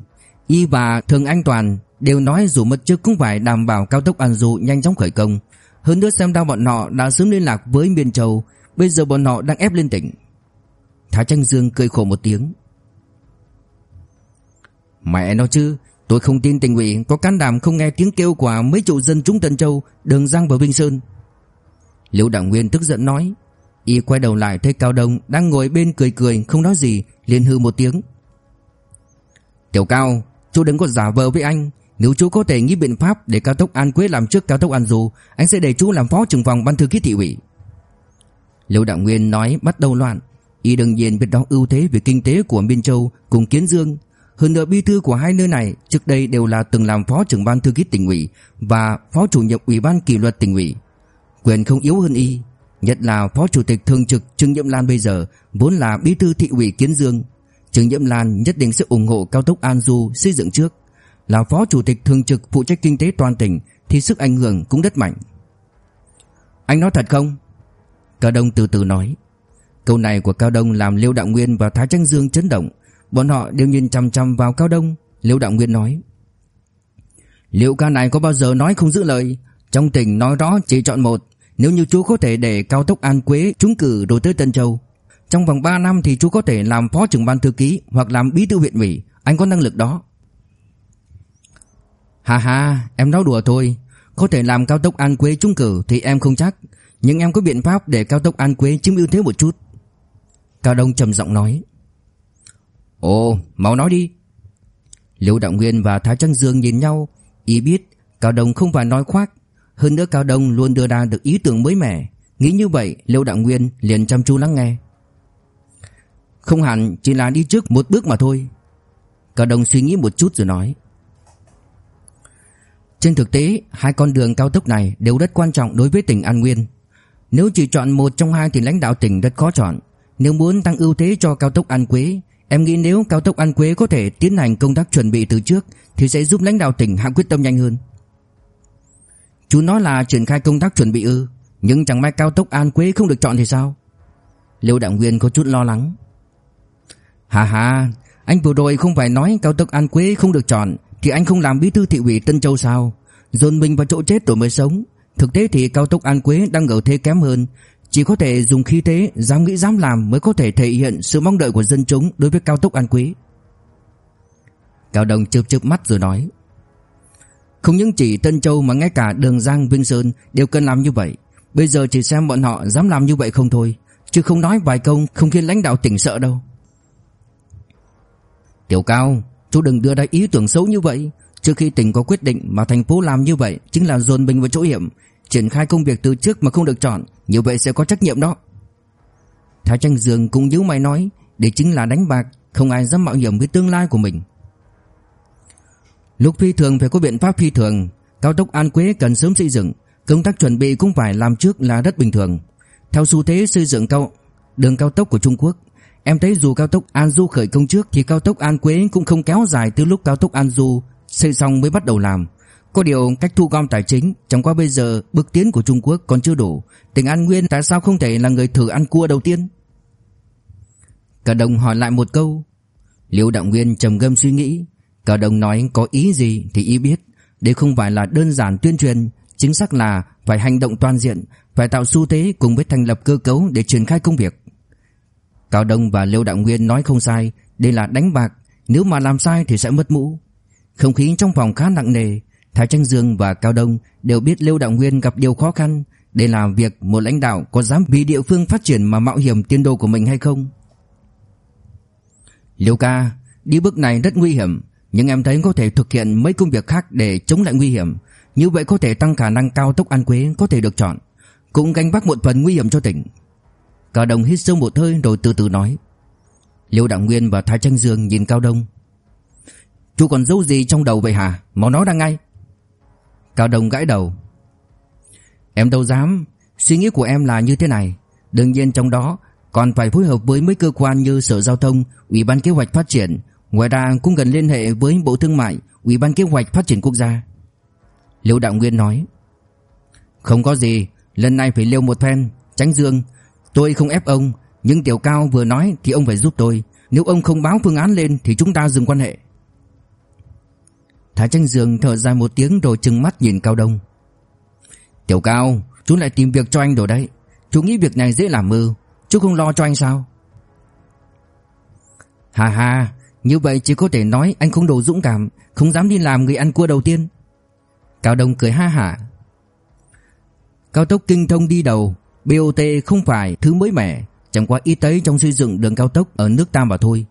Y và Thường Anh Toàn đều nói dù mất trước cũng phải đảm bảo cao tốc An Du nhanh chóng khởi công. Hơn nữa xem ra bọn họ đã sớm liên lạc với miền Châu, bây giờ bọn họ đang ép lên tỉnh. Thái Tranh Dương cười khổ một tiếng. Mẹ nó chứ, tôi không tin tỉnh ủy có can đảm không nghe tiếng kêu của mấy triệu dân chúng Tân Châu, Đường Giang và Vinh Sơn. Liễu Đảng Nguyên tức giận nói, y quay đầu lại thấy Cao Đông đang ngồi bên cười cười không nói gì, liền hư một tiếng. Tiểu Cao, chú đừng có giả vờ với anh, nếu chú có thể nghĩ biện pháp để cao tốc An Quế làm trước cao tốc An Du, anh sẽ để chú làm phó trưởng phòng ban thư ký thị ủy. Lưu Đạo Nguyên nói bắt đầu loạn, y đương nhiên biết đó ưu thế về kinh tế của Biên Châu cùng Kiến Dương, hơn nữa bí thư của hai nơi này trước đây đều là từng làm phó trưởng ban thư ký tỉnh ủy và phó chủ nhiệm ủy ban kỷ luật tỉnh ủy. Quyền không yếu hơn y, nhất là phó chủ tịch thường trực Trương Nhậm Lan bây giờ vốn là bí thư thị ủy Kiến Dương. Trương Nhậm Lan nhất định sẽ ủng hộ cao tốc An Du xây dựng trước là phó chủ tịch thường trực phụ trách kinh tế toàn tỉnh thì sức ảnh hưởng cũng rất mạnh. Anh nói thật không? Cao Đông từ từ nói. Câu này của Cao Đông làm Liêu Đạo Nguyên và Thái Tranh Dương chấn động. Bọn họ đều nhìn chăm chăm vào Cao Đông. Liêu Đạo Nguyên nói. Liệu ca này có bao giờ nói không giữ lời? Trong tỉnh nói rõ chỉ chọn một. Nếu như chú có thể để cao tốc An Quế trúng cử đối tới Tân Châu. Trong vòng 3 năm thì chú có thể làm phó trưởng ban thư ký hoặc làm bí thư huyện ủy. Anh có năng lực đó. Ha ha, em nói đùa thôi. Có thể làm cao tốc An Quế trúng cử thì em không chắc. Nhưng em có biện pháp để cao tốc An Quế chiếm ưu thế một chút. Cao Đông trầm giọng nói. Ồ, mau nói đi. Liễu Đạo Nguyên và Thái Trăng Dương nhìn nhau, ý biết Cao Đông không phải nói khoác. Hơn nữa Cao Đông luôn đưa ra được ý tưởng mới mẻ. Nghĩ như vậy, Liễu Đạo Nguyên liền chăm chú lắng nghe. Không hẳn, chỉ là đi trước một bước mà thôi. Cao Đông suy nghĩ một chút rồi nói. Trên thực tế, hai con đường cao tốc này đều rất quan trọng đối với tỉnh An Nguyên. Nếu chỉ chọn một trong hai thì lãnh đạo tỉnh rất khó chọn. Nếu muốn tăng ưu thế cho cao tốc An Quế, em nghĩ nếu cao tốc An Quế có thể tiến hành công tác chuẩn bị từ trước thì sẽ giúp lãnh đạo tỉnh hạ quyết tâm nhanh hơn. Chú nói là triển khai công tác chuẩn bị ư, nhưng chẳng may cao tốc An Quế không được chọn thì sao? Liêu Đặng Nguyên có chút lo lắng. Hà hà, anh vừa rồi không phải nói cao tốc An Quế không được chọn thì anh không làm bí thư thị ủy Tân Châu sao? Dồn mình vào chỗ chết rồi mới sống. Thực tế thì cao tốc An Quế đang ở thế kém hơn, chỉ có thể dùng khí thế dám nghĩ dám làm mới có thể thể hiện sự mong đợi của dân chúng đối với cao tốc An Quế. Cao Đồng chớp chớp mắt rồi nói: Không những chỉ Tân Châu mà ngay cả Đường Giang, Vinh Sơn đều cần làm như vậy. Bây giờ chỉ xem bọn họ dám làm như vậy không thôi, chứ không nói vài câu không khiến lãnh đạo tỉnh sợ đâu. Tiểu Cao, Chú đừng đưa ra ý tưởng xấu như vậy. Trước khi tỉnh có quyết định mà thành phố làm như vậy, Chính là dồn mình vào chỗ hiểm. Triển khai công việc từ trước mà không được chọn, Như vậy sẽ có trách nhiệm đó. Thái Tranh Dương cũng nhíu mày nói, Để chính là đánh bạc, Không ai dám mạo hiểm với tương lai của mình. Lúc phi thường phải có biện pháp phi thường, Cao tốc An Quế cần sớm xây dựng, Công tác chuẩn bị cũng phải làm trước là rất bình thường. Theo xu thế xây dựng cao, đường cao tốc của Trung Quốc Em thấy dù cao tốc An Du khởi công trước thì cao tốc An Quế cũng không kéo dài từ lúc cao tốc An Du xây xong mới bắt đầu làm. Có điều cách thu gom tài chính, chẳng qua bây giờ bước tiến của Trung Quốc còn chưa đủ. Tỉnh An Nguyên tại sao không thể là người thử ăn cua đầu tiên? Cả đồng hỏi lại một câu. Liễu Đạo Nguyên trầm ngâm suy nghĩ. Cả đồng nói có ý gì thì ý biết. Đây không phải là đơn giản tuyên truyền, Chính xác là phải hành động toàn diện, Phải tạo xu thế cùng với thành lập cơ cấu để triển khai công việc Cao Đông và Liêu Đạo Nguyên nói không sai, Đây là đánh bạc, Nếu mà làm sai thì sẽ mất mũ. Không khí trong phòng khá nặng nề, Thái Tranh Dương và Cao Đông đều biết Liêu Đạo Nguyên gặp điều khó khăn, Đây là việc một lãnh đạo có dám vì địa phương phát triển mà mạo hiểm tiến độ của mình hay không? Liêu ca, Đi bước này rất nguy hiểm, Nhưng em thấy có thể thực hiện mấy công việc khác để chống lại nguy hiểm. Như vậy có thể tăng khả năng cao tốc An Quế có thể được chọn. Cũng gánh vác một phần nguy hiểm cho tỉnh. Cao Đông hít sâu một hơi rồi từ từ nói. Liêu Đạo Nguyên và Thái Tranh Dương nhìn Cao Đông. Chú còn giấu gì trong đầu vậy hả? Mau nói ra ngay. Cao Đông gãi đầu. Em đâu dám. Suy nghĩ của em là như thế này. Đương nhiên trong đó còn phải phối hợp với mấy cơ quan như Sở Giao thông, Ủy ban Kế hoạch Phát triển, ngoài ra cũng cần liên hệ với Bộ Thương mại, Ủy ban Kế hoạch Phát triển Quốc gia. Liêu Đạo Nguyên nói: "Không có gì, lần này phải liêu một phen, Tránh Dương, tôi không ép ông, nhưng Tiểu Cao vừa nói thì ông phải giúp tôi, nếu ông không báo phương án lên thì chúng ta dừng quan hệ." Thái Tranh Dương thở dài một tiếng rồi trừng mắt nhìn Cao Đông. "Tiểu Cao, chú lại tìm việc cho anh rồi đấy. Chú nghĩ việc này dễ làm mơ, Chú không lo cho anh sao Hà hà Như vậy chỉ có thể nói anh không đủ dũng cảm Không dám đi làm người ăn cua đầu tiên Cao Đông cười ha hả Cao tốc kinh thông đi đầu BOT không phải thứ mới mẻ, Chẳng qua y tế trong xây dựng đường cao tốc ở nước ta mà thôi.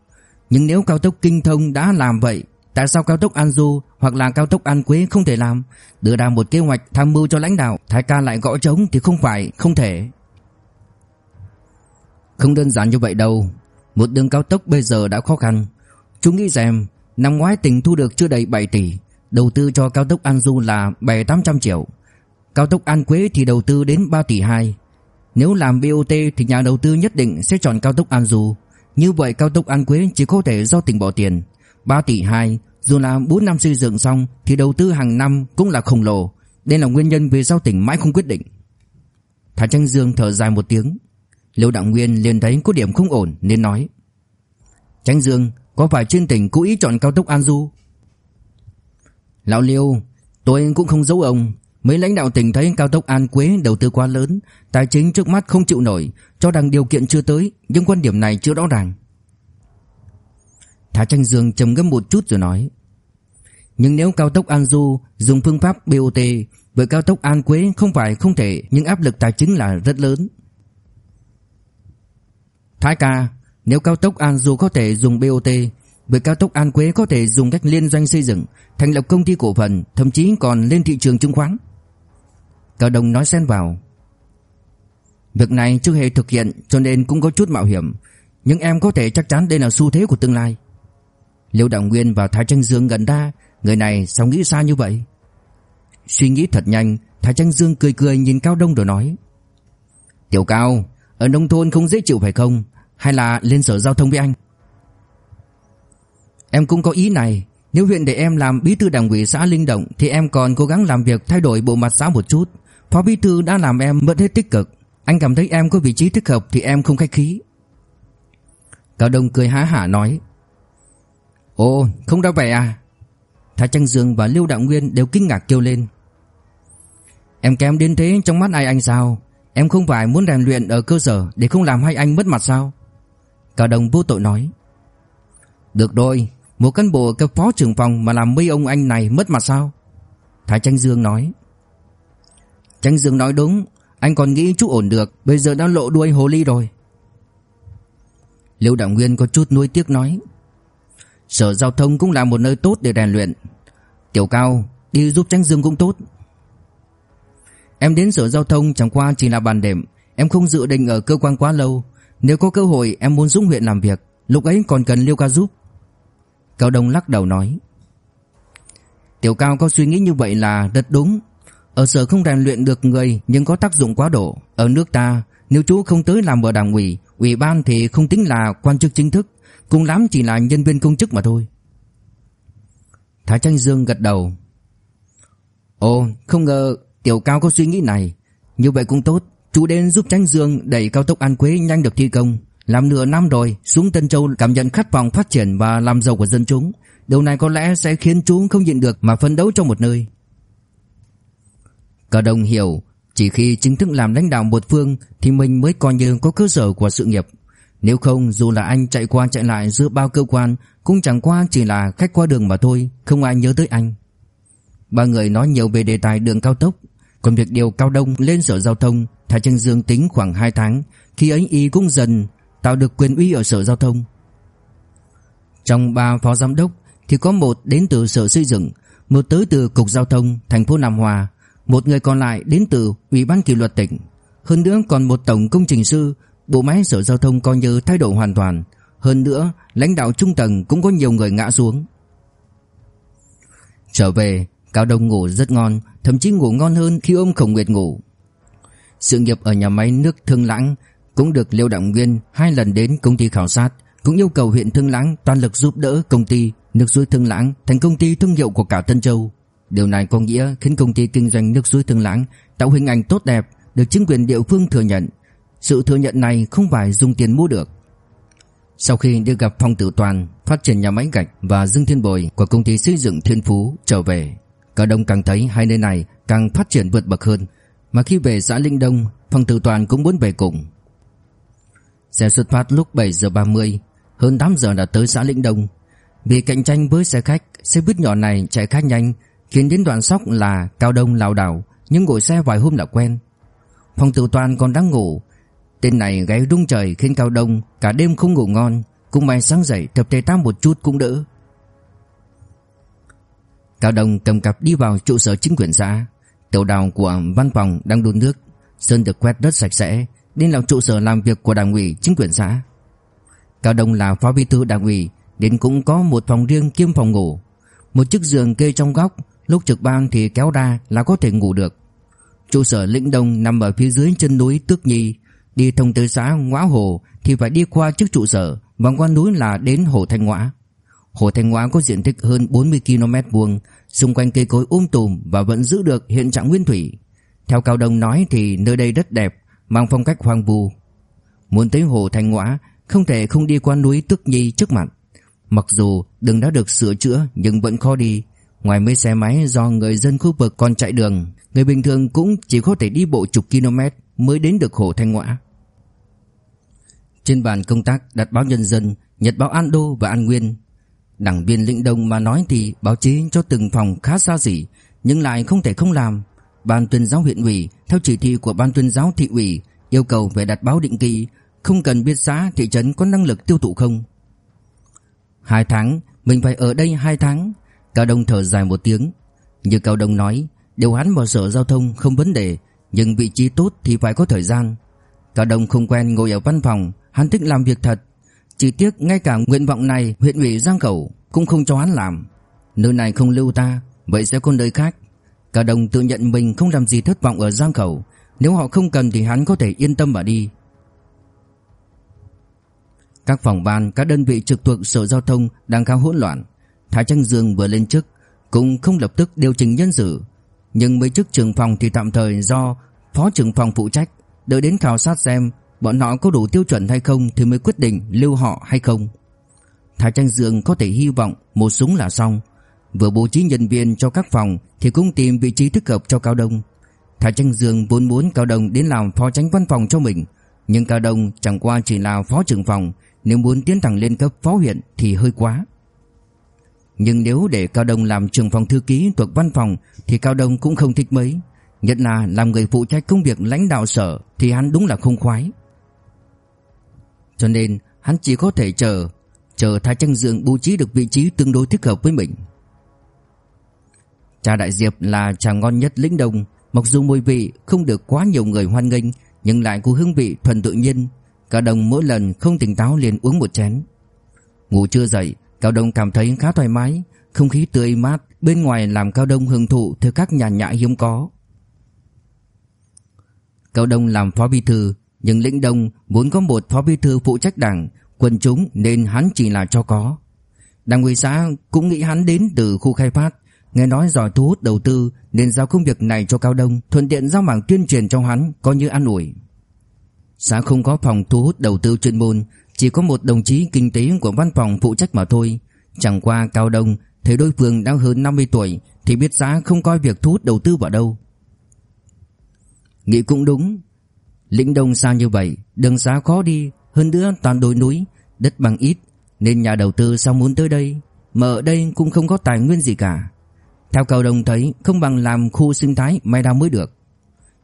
Nhưng nếu cao tốc kinh thông đã làm vậy, Tại sao cao tốc An Du hoặc là cao tốc An Quế không thể làm? Đưa ra một kế hoạch tham mưu cho lãnh đạo, Thái ca lại gõ trống thì không phải, không thể. Không đơn giản như vậy đâu. Một đường cao tốc bây giờ đã khó khăn. Chú nghĩ xem, Năm ngoái tỉnh thu được chưa đầy 7 tỷ, Đầu tư cho cao tốc An Du là 7-800 triệu. Cao tốc An Quế thì đầu tư đến 3 tỷ 2 nếu làm BOT thì nhà đầu tư nhất định sẽ chọn cao tốc An Du Như vậy, cao tốc An Quế chỉ có thể do tỉnh bỏ tiền. 3 tỷ 2 Dù là 4 năm xây dựng xong Thì đầu tư hàng năm cũng là khổng lồ. Đây là nguyên nhân vì sao tỉnh mãi không quyết định. Thái Tranh Dương thở dài một tiếng. Liêu Đạo Nguyên liền thấy có điểm không ổn nên nói. Tranh Dương, Có phải trên tỉnh cố ý chọn cao tốc An Du Lão Liêu, Tôi cũng không giấu ông. Mấy lãnh đạo tỉnh thấy cao tốc An Quế đầu tư quá lớn Tài chính trước mắt không chịu nổi Cho rằng điều kiện chưa tới Nhưng quan điểm này chưa rõ ràng Thái Tranh Dương trầm ngâm một chút rồi nói Nhưng nếu cao tốc An Du Dùng phương pháp BOT Với cao tốc An Quế không phải không thể Nhưng áp lực tài chính là rất lớn Thái ca, nếu cao tốc An Du có thể dùng BOT, với cao tốc An Quế có thể dùng cách liên doanh xây dựng, thành lập công ty cổ phần, thậm chí còn lên thị trường chứng khoán. Cao Đông nói xen vào. Việc này chưa hề thực hiện cho nên cũng có chút mạo hiểm, nhưng em có thể chắc chắn đây là xu thế của tương lai. Liêu Đạo Nguyên và Thái Tranh Dương gần ta, người này sao nghĩ xa như vậy? Suy nghĩ thật nhanh, Thái Tranh Dương cười cười nhìn Cao Đông rồi nói: "Tiểu Cao, ở nông thôn không dễ chịu phải không Hay là lên sở giao thông với anh Em cũng có ý này Nếu huyện để em làm bí thư đảng ủy xã Linh Động Thì em còn cố gắng làm việc thay đổi bộ mặt xã một chút Phó bí thư đã làm em mất hết tích cực. Anh cảm thấy em có vị trí thích hợp Thì em không khách khí. Cao Đông cười há hả nói, Ồ, không đâu vậy à? Thái Tranh Dương và Lưu Đạo Nguyên đều kinh ngạc kêu lên, Em kém đến thế, trong mắt ai anh sao? Em không phải muốn rèn luyện ở cơ sở Để không làm hai anh mất mặt sao? Cao đồng vô tội nói, Được rồi, Một cán bộ cấp phó trưởng phòng Mà làm mấy ông anh này mất mặt sao? Thái Tranh Dương nói Tránh Dương nói đúng, Anh còn nghĩ chú ổn được, Bây giờ đã lộ đuôi hồ ly rồi. Liêu Đạo Nguyên có chút nuối tiếc nói, Sở giao thông cũng là một nơi tốt để rèn luyện. Tiểu Cao, Đi giúp Tránh Dương cũng tốt. Em đến sở giao thông chẳng qua chỉ là bàn đệm, Em không dự định ở cơ quan quá lâu. Nếu có cơ hội, em muốn xuống huyện làm việc, Lúc ấy còn cần Liêu Ca giúp. Cao Đông lắc đầu nói, Tiểu Cao có suy nghĩ như vậy là rất đúng. Ở sở không rèn luyện được người Nhưng có tác dụng quá độ. Ở nước ta, Nếu chú không tới làm ở đảng ủy Ủy ban thì không tính là quan chức chính thức, Cùng lắm chỉ là nhân viên công chức mà thôi. Thái Tranh Dương gật đầu. Ồ, không ngờ Tiểu Cao có suy nghĩ này. Như vậy cũng tốt, Chú đến giúp Tranh Dương đẩy cao tốc An Quế nhanh được thi công. Làm nửa năm rồi, Xuống Tân Châu cảm nhận khát vọng phát triển Và làm giàu của dân chúng. Điều này có lẽ sẽ khiến chú không nhịn được Mà phấn đấu trong một nơi. Cao Đông hiểu chỉ khi chính thức làm lãnh đạo một phương thì mình mới coi như có cơ sở của sự nghiệp. Nếu không dù là anh chạy qua chạy lại giữa bao cơ quan cũng chẳng qua chỉ là khách qua đường mà thôi, không ai nhớ tới anh. Ba người nói nhiều về đề tài đường cao tốc, còn việc điều Cao Đông lên sở giao thông, Thái Trân Dương tính khoảng 2 tháng, khi ấy y cũng dần tạo được quyền uy ở sở giao thông. Trong ba phó giám đốc thì có một đến từ sở xây dựng, một tới từ cục giao thông thành phố Nam Hòa, một người còn lại đến từ Ủy ban kỷ luật tỉnh. Hơn nữa còn một tổng công trình sư, bộ máy sở giao thông coi như thay đổi hoàn toàn. Hơn nữa, lãnh đạo trung tầng cũng có nhiều người ngã xuống. Trở về, Cao Đông ngủ rất ngon, thậm chí ngủ ngon hơn khi ôm Khổng Nguyệt ngủ. Sự nghiệp ở nhà máy nước Thương Lãng cũng được Liêu Đặng Nguyên hai lần đến công ty khảo sát, cũng yêu cầu huyện Thương Lãng toàn lực giúp đỡ công ty nước suối Thương Lãng thành công ty thương hiệu của cả Tân Châu. Điều này có nghĩa khiến công ty kinh doanh nước suối Thương Lãng tạo hình ảnh tốt đẹp, được chính quyền địa phương thừa nhận. Sự thừa nhận này không phải dùng tiền mua được. Sau khi đi gặp Phong Tử Toàn, phát triển nhà máy gạch và Dương Thiên Bồi của công ty xây dựng Thiên Phú trở về, cả đông càng thấy hai nơi này càng phát triển vượt bậc hơn. Mà khi về xã Linh Đông, Phong Tử Toàn cũng muốn về cùng. Xe xuất phát lúc 7 giờ 30, hơn 8 giờ đã tới xã Linh Đông. Vì cạnh tranh với xe khách, xe buýt nhỏ này chạy khá nhanh Khiến đến đoạn sóc là Cao Đông lảo đảo, Nhưng ngồi xe vài hôm đã quen. Phòng tử toàn còn đang ngủ. Tên này gáy rung trời khiến Cao Đông Cả đêm không ngủ ngon, Cũng may sáng dậy tập thể thao một chút cũng đỡ. Cao Đông cầm cặp đi vào trụ sở chính quyền xã. Tiểu đào của văn phòng đang đun nước. Sơn được quét rất sạch sẽ Đến là trụ sở làm việc của đảng ủy chính quyền xã. Cao Đông là phó bí thư đảng ủy, Đến cũng có một phòng riêng kiêm phòng ngủ. Một chiếc giường kê trong góc Lúc trực ban thì kéo ra là có thể ngủ được. Trụ sở lĩnh đông nằm ở phía dưới chân núi Tước Nhi. Đi thông tới xã Ngoã Hồ Thì phải đi qua trước trụ sở Vòng qua núi là đến Hồ Thanh Ngõa Hồ Thanh Ngõa có diện tích hơn 40 km vuông, Xung quanh cây cối um tùm Và vẫn giữ được hiện trạng nguyên thủy. Theo Cao Đông nói thì nơi đây rất đẹp Mang phong cách hoang vu. Muốn tới Hồ Thanh Ngõa Không thể không đi qua núi Tước Nhi trước mặt. Mặc dù đường đã được sửa chữa Nhưng vẫn khó đi Ngoài mấy xe máy do người dân khu vực còn chạy đường, Người bình thường cũng chỉ có thể đi bộ chục km Mới đến được hồ Thanh Ngoã. Trên bàn công tác đặt báo Nhân dân, Nhật báo An Đô và An Nguyên. Đảng viên lĩnh đông mà nói thì báo chí cho từng phòng khá xa xỉ, Nhưng lại không thể không làm. Ban tuyên giáo huyện ủy, Theo chỉ thị của ban tuyên giáo thị ủy, Yêu cầu về đặt báo định kỳ, Không cần biết xã, thị trấn có năng lực tiêu thụ không. Hai tháng, Mình phải ở đây hai tháng. Cao Đông thở dài một tiếng. Như Cao Đông nói Điều hắn vào sở giao thông không vấn đề Nhưng vị trí tốt thì phải có thời gian. Cao Đông không quen ngồi ở văn phòng Hắn thích làm việc thật. Chỉ tiếc ngay cả nguyện vọng này huyện ủy Giang Khẩu Cũng không cho hắn làm. Nơi này không lưu ta Vậy sẽ có nơi khác. Cao Đông tự nhận mình không làm gì thất vọng ở Giang Khẩu. Nếu họ không cần thì hắn có thể yên tâm mà đi. Các phòng ban, các đơn vị trực thuộc Sở Giao thông đang khá hỗn loạn. Thái Trăng Dương vừa lên chức cũng không lập tức điều chỉnh nhân sự, nhưng mấy chức trưởng phòng thì tạm thời do phó trưởng phòng phụ trách, đợi đến khảo sát xem bọn họ có đủ tiêu chuẩn hay không thì mới quyết định lưu họ hay không. Thái Tranh Dương có thể hy vọng một súng là xong, vừa bố trí nhân viên cho các phòng thì cũng tìm vị trí thích hợp cho Cao Đông. Thái Tranh Dương vốn muốn Cao Đông đến làm phó tránh văn phòng cho mình, nhưng Cao Đông chẳng qua chỉ là phó trưởng phòng, nếu muốn tiến thẳng lên cấp phó huyện thì hơi quá. Nhưng nếu để Cao Đông làm trưởng phòng thư ký thuộc văn phòng thì Cao Đông cũng không thích mấy. Nhất là làm người phụ trách công việc lãnh đạo sở thì hắn đúng là không khoái. Cho nên hắn chỉ có thể chờ, chờ Thái trăng Dương bố trí được vị trí tương đối thích hợp với mình. Cha Đại Diệp là trà ngon nhất lĩnh đông, mặc dù mùi vị không được quá nhiều người hoan nghênh nhưng lại có hương vị thuần tự nhiên. Cao Đông mỗi lần không tỉnh táo liền uống một chén. Ngủ chưa dậy, Cao Đông cảm thấy khá thoải mái, không khí tươi mát bên ngoài làm Cao Đông hưởng thụ theo các nhà nhã hiếm có. Cao Đông làm phó bí thư, nhưng lĩnh đông muốn có một phó bí thư phụ trách đảng, quân chúng nên hắn chỉ là cho có. Đảng ủy xã cũng nghĩ hắn đến từ khu khai phát, nghe nói giỏi thu hút đầu tư nên giao công việc này cho Cao Đông, thuận tiện giao mảng tuyên truyền cho hắn coi như an ủi. Xã không có phòng thu hút đầu tư chuyên môn, chỉ có một đồng chí kinh tế của văn phòng phụ trách mà thôi. Chẳng qua Cao Đông, Thấy đối phương đang hơn 50 tuổi, Thì biết giá không coi việc thu hút đầu tư vào đâu. Nghĩ cũng đúng. Lĩnh Đông xa như vậy, Đường xá khó đi, Hơn nữa toàn đồi núi, Đất bằng ít, Nên nhà đầu tư sao muốn tới đây? Mà ở đây cũng không có tài nguyên gì cả. Theo cao đồng thấy, Không bằng làm khu sinh thái Mai đào mới được.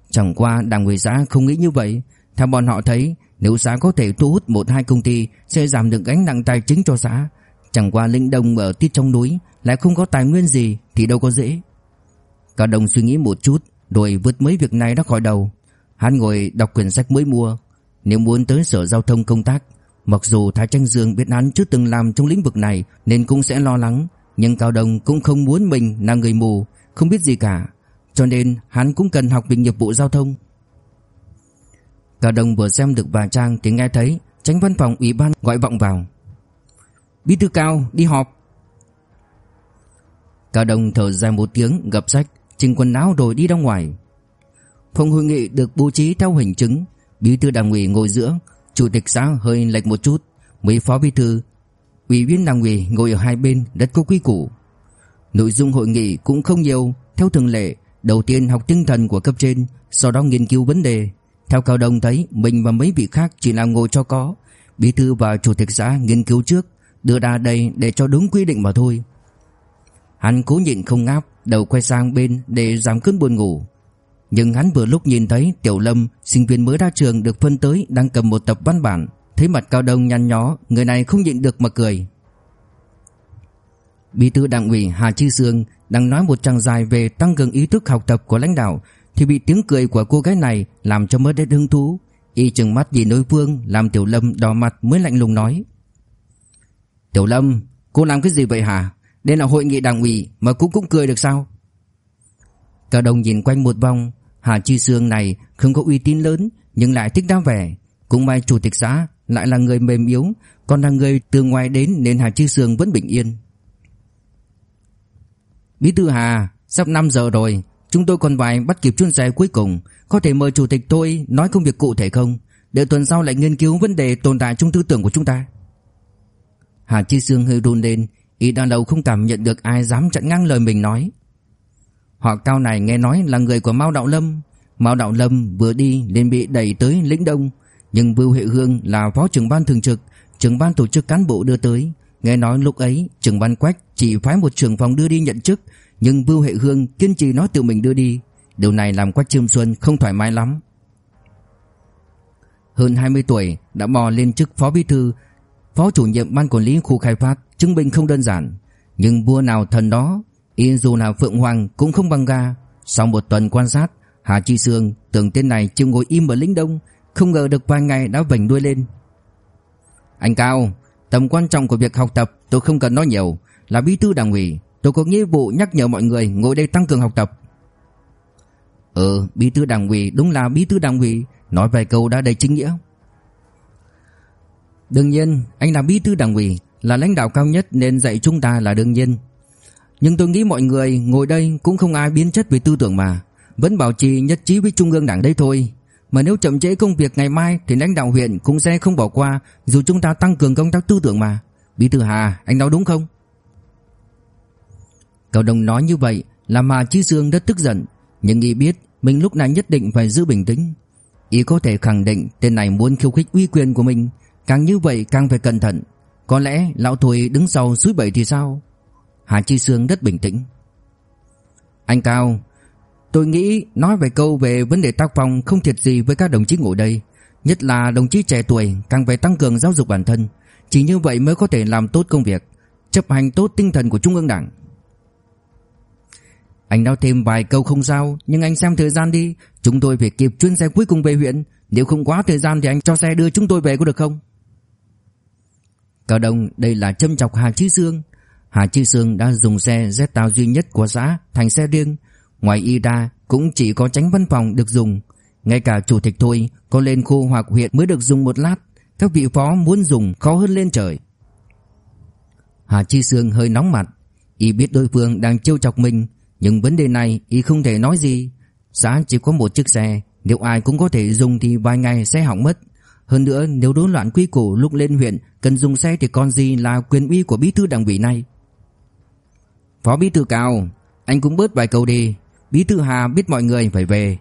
Chẳng qua đảng ủy xã không nghĩ như vậy. Theo bọn họ thấy nếu xã có thể thu hút một hai công ty, Sẽ giảm được gánh nặng tài chính cho xã Chẳng qua Lĩnh Đông ở tít trong núi Lại không có tài nguyên gì Thì đâu có dễ. Cao đồng suy nghĩ một chút, Rồi vứt mấy việc này ra khỏi đầu. Hắn ngồi đọc quyển sách mới mua. Nếu muốn tới sở giao thông công tác, Mặc dù Thái Tranh Dương biết hắn chưa từng làm trong lĩnh vực này Nên cũng sẽ lo lắng, Nhưng Cao đồng cũng không muốn mình là người mù, Không biết gì cả. Cho nên hắn cũng cần học về nghiệp vụ giao thông. Cao đồng vừa xem được vài trang Thì nghe thấy tránh văn phòng ủy ban gọi vọng vào. Bí thư Cao, đi họp. Cao đồng thở dài một tiếng, gập sách, Chỉnh quần áo rồi đi ra ngoài. Phòng hội nghị được bố trí theo hình chứng, Bí thư đảng ủy ngồi giữa, Chủ tịch xã hơi lệch một chút, Mấy phó bí thư, Ủy viên đảng ủy ngồi ở hai bên rất có quy củ. Nội dung hội nghị cũng không nhiều, Theo thường lệ, Đầu tiên học tinh thần của cấp trên, Sau đó nghiên cứu vấn đề. Theo Cao Đông thấy mình và mấy vị khác chỉ là ngồi cho có. Bí thư và chủ tịch xã nghiên cứu trước Đưa ra đây để cho đúng quy định mà thôi. Hắn cố nhịn không ngáp Đầu quay sang bên để giảm cơn buồn ngủ. Nhưng hắn vừa lúc nhìn thấy Tiểu Lâm, sinh viên mới ra trường được phân tới đang cầm một tập văn bản, thấy mặt Cao Đông nhăn nhó, người này không nhịn được mà cười. Bí thư đảng ủy Hà Chi Sương đang nói một trang dài về tăng cường ý thức học tập của lãnh đạo thì bị tiếng cười của cô gái này làm cho mất hết hứng thú. Y chừng mắt nhìn đối phương làm Tiểu Lâm đỏ mặt mới lạnh lùng nói. Tiểu Lâm, cô làm cái gì vậy hả? Đây là hội nghị đảng ủy mà cũng cũng cười được sao? Cả đồng nhìn quanh một vòng Hà Chi Sương này không có uy tín lớn nhưng lại thích đa vẻ. Cũng may chủ tịch xã lại là người mềm yếu, còn là người từ ngoài đến nên Hà Chi Sương vẫn bình yên. Bí thư Hà, sắp 5 giờ rồi, chúng tôi còn vài bắt kịp chuyến xe cuối cùng, có thể mời chủ tịch tôi nói công việc cụ thể không? Để tuần sau lại nghiên cứu vấn đề tồn tại trong tư tưởng của chúng ta. Hà Chi Sương hơi run lên, ý đang đầu không cảm nhận được ai dám chặn ngang lời mình nói. Họ cao này nghe nói là người của Mao Đạo Lâm Mao Đạo Lâm vừa đi liền bị đẩy tới lĩnh đông Nhưng Vưu Hệ Hương là phó trưởng ban thường trực Trưởng ban tổ chức cán bộ đưa tới Nghe nói lúc ấy trưởng ban Quách chỉ phái một trưởng phòng đưa đi nhận chức nhưng Vưu Hệ Hương kiên trì nói tự mình đưa đi. Điều này làm Quách Trương Xuân không thoải mái lắm. Hơn 20 tuổi, đã bò lên chức phó bí thư, Phó chủ nhiệm ban quản lý khu khai phát, Chứng minh không đơn giản. Nhưng vua nào thần đó, Y dù là Phượng Hoàng cũng không bằng ga. Sau một tuần quan sát, Hà Chi Sương tưởng tên này chưa ngồi im ở lĩnh đông, Không ngờ được vài ngày đã vành đuôi lên. Anh Cao, Tầm quan trọng của việc học tập tôi không cần nói nhiều, Là bí thư đảng ủy. Tôi có nghĩa vụ nhắc nhở mọi người ngồi đây tăng cường học tập. Ừ bí thư đảng ủy, đúng là bí thư đảng ủy, Nói vài câu đã đầy chính nghĩa. Đương nhiên, anh là bí thư đảng ủy, Là lãnh đạo cao nhất nên dạy chúng ta là đương nhiên. Nhưng tôi nghĩ mọi người ngồi đây cũng không ai biến chất về tư tưởng mà, Vẫn bảo trì nhất trí với Trung ương Đảng đây thôi. Mà nếu chậm trễ công việc ngày mai Thì lãnh đạo huyện cũng sẽ không bỏ qua, Dù chúng ta tăng cường công tác tư tưởng mà. Bí thư Hà, anh nói đúng không? Cậu Đồng nói như vậy, là mà Chí Dương rất tức giận. Nhưng y biết mình lúc này nhất định phải giữ bình tĩnh. Y có thể khẳng định tên này muốn khiêu khích uy quyền của mình. Càng như vậy càng phải cẩn thận. Có lẽ lão Thùy đứng sau suối bảy thì sao? Hà Chi Sương rất bình tĩnh. Anh Cao, Tôi nghĩ nói về câu về vấn đề tác phong Không thiệt gì với các đồng chí ngồi đây. Nhất là đồng chí trẻ tuổi Càng phải tăng cường giáo dục bản thân. Chỉ như vậy mới có thể làm tốt công việc, Chấp hành tốt tinh thần của Trung ương Đảng. Anh nói thêm vài câu không sao, Nhưng anh xem thời gian đi Chúng tôi phải kịp chuyến xe cuối cùng về huyện Nếu không quá thời gian thì anh cho xe đưa chúng tôi về có được không Cao Đông, đây là châm chọc Hà Chí Dương Hà Chi Sương đã dùng xe Z duy nhất của xã thành xe riêng. Ngoài y ra cũng chỉ có tránh văn phòng được dùng. Ngay cả chủ tịch thôi, có lên khu hoặc huyện mới được dùng một lát. Các vị phó muốn dùng, khó hơn lên trời. Hà Chi Sương hơi nóng mặt. Y biết đối phương đang trêu chọc mình. Nhưng vấn đề này y không thể nói gì. Xã chỉ có một chiếc xe. Nếu ai cũng có thể dùng thì vài ngày sẽ hỏng mất. Hơn nữa, nếu đối loạn quy củ lúc lên huyện, cần dùng xe thì còn gì là quyền uy của bí thư đảng ủy này. Phó bí thư cao, Anh cũng bớt vài câu đi Bí thư Hà biết mọi người phải về